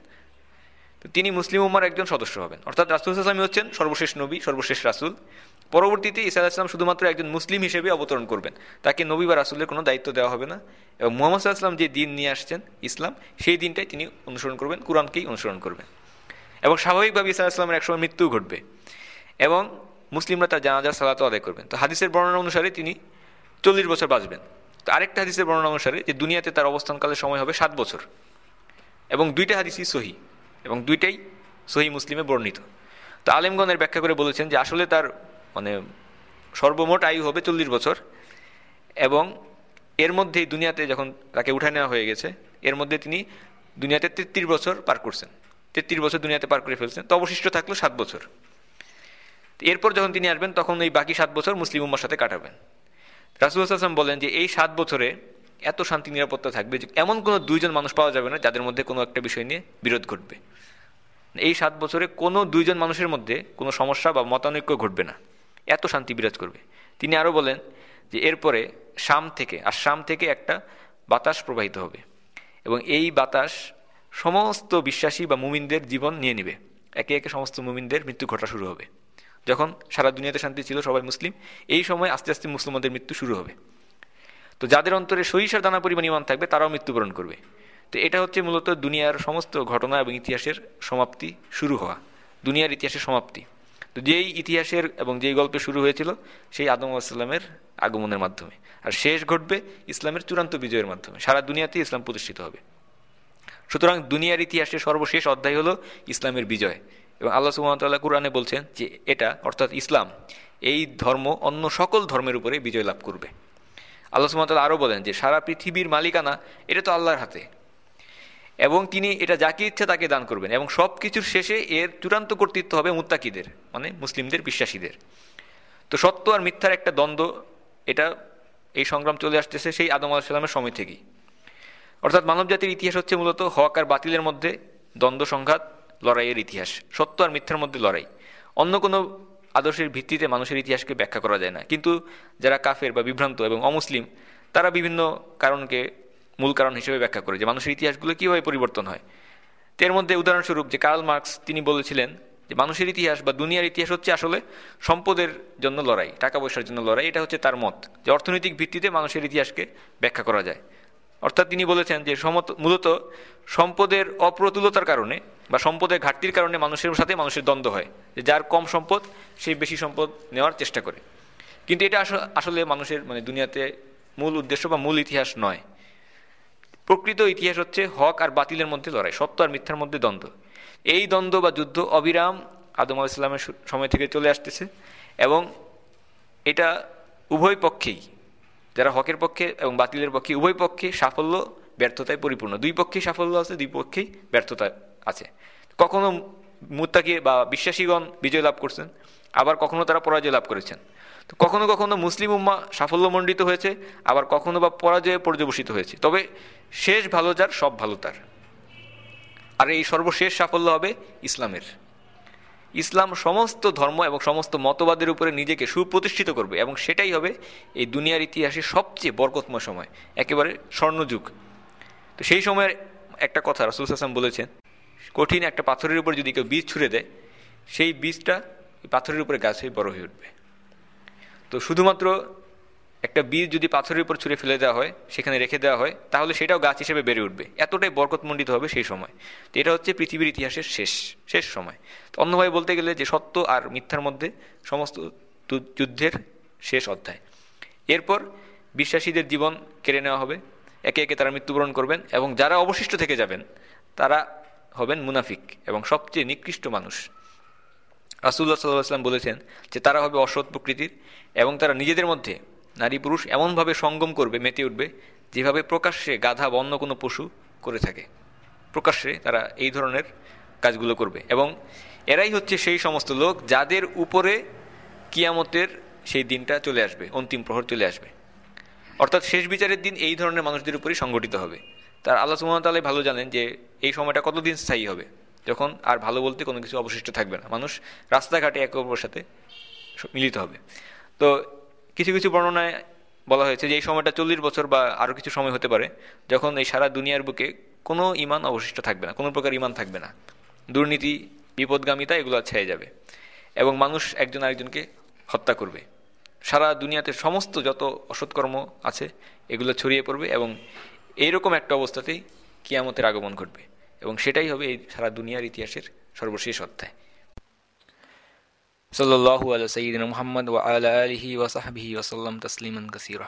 তিনি মুসলিম উম্মার একজন সদস্য হবেন। অর্থাৎ রাসুল ইসলামী হচ্ছেন সর্বশেষ নবী, সর্বশেষ রাসুল। পরবর্তীতে ইসা আলাহিসাম শুধুমাত্র একজন মুসলিম হিসেবে অবতরণ করবেন। তাকে নবী বা রাসুলের কোনো দায়িত্ব দেওয়া হবে না। এবং মোহাম্মদ সাল্লাহাম যে দিন নিয়ে আসছেন, ইসলাম, সেই দিনটাই তিনি অনুসরণ করবেন, কোরআনকেই অনুসরণ করবেন। এবং স্বাভাবিকভাবে ইসা আলাহিসামের একসময় মৃত্যু ঘটবে। এবং মুসলিমরা তার জানাজার সালাত আদায় করবেন। তো হাদিসের বর্ণনা অনুসারে তিনি চল্লিশ বছর বাঁচবেন। তো আরেকটা হাদিসের বর্ণনা অনুসারে যে দুনিয়াতে তার অবস্থানকালের সময় হবে সাত বছর। এবং দুইটা হাদিসই সহি। এবং দুইটাই সহি মুসলিমে বর্ণিত। তো আলেমগণের ব্যাখ্যা করে বলেছেন যে আসলে তার মানে সর্বমোট আয়ু হবে চল্লিশ বছর এবং এর মধ্যেই দুনিয়াতে যখন তাকে উঠে নেওয়া হয়ে গেছে, এর মধ্যে তিনি দুনিয়াতে তেত্রিশ বছর পার করছেন। তেত্রিশ বছর দুনিয়াতে পার করে ফেলছেন। তো অবশিষ্ট থাকল সাত বছর। এরপর যখন তিনি আসবেন, তখন এই বাকি সাত বছর মুসলিম উম্মার সাথে কাটাবেন। রাসুল আসলাম বলেন যে এই সাত বছরে এত শান্তি নিরাপত্তা থাকবে যে এমন কোনো দুইজন মানুষ পাওয়া যাবে না যাদের মধ্যে কোনো একটা বিষয় নিয়ে বিরোধ ঘটবে। এই সাত বছরে কোনো দুইজন মানুষের মধ্যে কোনো সমস্যা বা মতানৈক্য ঘটবে না। এত শান্তি বিরাজ করবে। তিনি আরও বলেন যে, এরপরে শাম থেকে, আর শাম থেকে একটা বাতাস প্রবাহিত হবে এবং এই বাতাস সমস্ত বিশ্বাসী বা মুমিনদের জীবন নিয়ে নিবে। একে একে সমস্ত মুমিনদের মৃত্যু ঘটা শুরু হবে। যখন সারা দুনিয়াতে শান্তি ছিল, সবাই মুসলিম, এই সময় আস্তে আস্তে মুসলমানদের মৃত্যু শুরু হবে। তো যাদের অন্তরে সরিষার দানা পরিমাণ ইমান থাকবে, তারাও মৃত্যুবরণ করবে। তো এটা হচ্ছে মূলত দুনিয়ার সমস্ত ঘটনা এবং ইতিহাসের সমাপ্তি শুরু হওয়া, দুনিয়ার ইতিহাসের সমাপ্তি। তো যেই ইতিহাসের এবং যেই গল্পে শুরু হয়েছিল, সেই আদম আসলামের আগমনের মাধ্যমে। আর শেষ ঘটবে ইসলামের চূড়ান্ত বিজয়ের মাধ্যমে। সারা দুনিয়াতে ইসলাম প্রতিষ্ঠিত হবে। সুতরাং দুনিয়ার ইতিহাসের সর্বশেষ অধ্যায় হলো ইসলামের বিজয়। এবং আল্লাহ সুহামতাল্লাহ কুরআনে বলছেন যে এটা, অর্থাৎ ইসলাম, এই ধর্ম অন্য সকল ধর্মের উপরে বিজয় লাভ করবে। আল্লাহ সুহামতাল্লাহ আরও বলেন যে সারা পৃথিবীর মালিকানা, এটা তো আল্লাহর হাতে। এবং তিনি এটা যাকে ইচ্ছে তাকে দান করবেন এবং সব কিছুর শেষে এর চূড়ান্ত কর্তৃত্ব হবে মুত্তাকিদের মানে মুসলিমদের, বিশ্বাসীদের। তো সত্য আর মিথ্যার একটা দ্বন্দ্ব, এটা এই সংগ্রাম চলে আসতেছে সেই আদম আলাহিসাল্লামের সময় থেকেই। অর্থাৎ মানবজাতির ইতিহাস হচ্ছে মূলত হক আর বাতিলের মধ্যে দ্বন্দ্ব, সংঘাত, লড়াইয়ের ইতিহাস। সত্য আর মিথ্যার মধ্যে লড়াই। অন্য কোনো আদর্শের ভিত্তিতে মানুষের ইতিহাসকে ব্যাখ্যা করা যায় না। কিন্তু যারা কাফের বা বিভ্রান্ত এবং অমুসলিম, তারা বিভিন্ন কারণকে মূল কারণ হিসেবে ব্যাখ্যা করে যে মানুষের ইতিহাসগুলো কীভাবে পরিবর্তন হয়। এর মধ্যে উদাহরণস্বরূপ যে কার্ল মার্কস, তিনি বলেছিলেন যে মানুষের ইতিহাস বা দুনিয়ার ইতিহাস হচ্ছে আসলে সম্পদের জন্য লড়াই, টাকা পয়সার জন্য লড়াই, এটা হচ্ছে তার মত, যে অর্থনৈতিক ভিত্তিতে মানুষের ইতিহাসকে ব্যাখ্যা করা যায়। অর্থাৎ তিনি বলেছেন যে সমত, মূলত সম্পদের অপ্রতুলতার কারণে বা সম্পদের ঘাটতির কারণে মানুষের সাথে মানুষের দ্বন্দ্ব হয়, যে যার কম সম্পদ সেই বেশি সম্পদ নেওয়ার চেষ্টা করে। কিন্তু এটা আসলে মানুষের মানে দুনিয়াতে মূল উদ্দেশ্য বা মূল ইতিহাস নয়। প্রকৃত ইতিহাস হচ্ছে হক আর বাতিলের মধ্যে লড়াই, সত্য আর মিথ্যার মধ্যে দ্বন্দ্ব। এই দ্বন্দ্ব বা যুদ্ধ অবিরাম আদম ইসলামের সময় থেকে চলে আসতেছে এবং এটা উভয় পক্ষেই, যারা হকের পক্ষে এবং বাতিলের পক্ষে, উভয় পক্ষে সাফল্য, ব্যর্থতায় পরিপূর্ণ। দুই পক্ষেই সাফল্য আছে, দুই পক্ষেই ব্যর্থতা আছে। কখনো মুত্তাকি বা বিশ্বাসীগণ বিজয় লাভ করছেন, আবার কখনো তারা পরাজয় লাভ করেছেন। তো কখনো কখনো মুসলিম উম্মা সাফল্যমণ্ডিত হয়েছে, আবার কখনো বা পরাজয়ে পর্যবসিত হয়েছে। তবে শেষ ভালো যার, সব ভালো তার। আর এই সর্বশেষ সাফল্য হবে ইসলামের। ইসলাম সমস্ত ধর্ম এবং সমস্ত মতবাদের উপরে নিজেকে সুপ্রতিষ্ঠিত করবে, এবং সেটাই হবে এই দুনিয়ার ইতিহাসে সবচেয়ে বরকতময় সময়, একেবারে স্বর্ণযুগ। তো সেই সময়ের একটা কথা রসুল হাসান বলেছেন, কঠিন একটা পাথরের উপর যদি কেউ বীজ ছুঁড়ে দেয়, সেই বীজটা পাথরের উপরে গাছ হয়ে বড় হয়ে উঠবে। তো শুধুমাত্র একটা বীজ যদি পাথরের উপর ছুঁড়ে ফেলে দেওয়া হয়, সেখানে রেখে দেওয়া হয়, তাহলে সেটাও গাছ হিসেবে বেড়ে উঠবে। এতটাই বরকতমণ্ডিত হবে সেই সময়। তো এটা হচ্ছে পৃথিবীর ইতিহাসের শেষ শেষ সময়। তো অন্যভাবে বলতে গেলে যে সত্য আর মিথ্যার মধ্যে সমস্ত যুদ্ধের শেষ অধ্যায়। এরপর বিশ্বাসীদের জীবন কেড়ে নেওয়া হবে। একে একে তারা মৃত্যুবরণ করবেন এবং যারা অবশিষ্ট থেকে যাবেন, তারা হবেন মুনাফিক এবং সবচেয়ে নিকৃষ্ট মানুষ। রাসুল্লাহ সাল্লাহ আসলাম বলেছেন যে তারা হবে অসৎ প্রকৃতির এবং তারা নিজেদের মধ্যে নারী পুরুষ এমনভাবে সঙ্গম করবে, মেতে উঠবে, যেভাবে প্রকাশ্যে গাধা বা অন্য কোনো পশু করে থাকে। প্রকাশ্যে তারা এই ধরনের কাজগুলো করবে। এবং এরাই হচ্ছে সেই সমস্ত লোক যাদের উপরে কিয়ামতের সেই দিনটা চলে আসবে, অন্তিম প্রহর চলে আসবে। অর্থাৎ শেষ বিচারের দিন এই ধরনের মানুষদের উপরেই সংগঠিত হবে। তার আল্লাহ সুমতালাই ভালো জানেন যে এই সময়টা কতদিন স্থায়ী হবে। যখন আর ভালো বলতে কোনো কিছু অবশিষ্ট থাকবে না। মানুষ রাস্তাঘাটে একে অপরের সাথে মিলিত হবে। তো কিছু কিছু বর্ণনায় বলা হয়েছে যে এই সময়টা চল্লিশ বছর বা আরও কিছু সময় হতে পারে, যখন এই সারা দুনিয়ার বুকে কোনো ইমান অবশিষ্ট থাকবে না, কোনো প্রকার ইমান থাকবে না। দুর্নীতি, বিপদগামিতা এগুলো ছেয়ে যাবে এবং মানুষ একজন আরেকজনকে হত্যা করবে। সারা দুনিয়াতে সমস্ত যত অসৎকর্ম আছে এগুলো ছড়িয়ে পড়বে এবং এইরকম একটা অবস্থাতেই কিয়ামতের আগমন ঘটবে এবং সেটাই হবে এই সারা দুনিয়ার ইতিহাসের সর্বশেষ অধ্যায়। صلى الله على سيدنا محمد وعلى آله وصحبه وسلم تسليما كثيرا.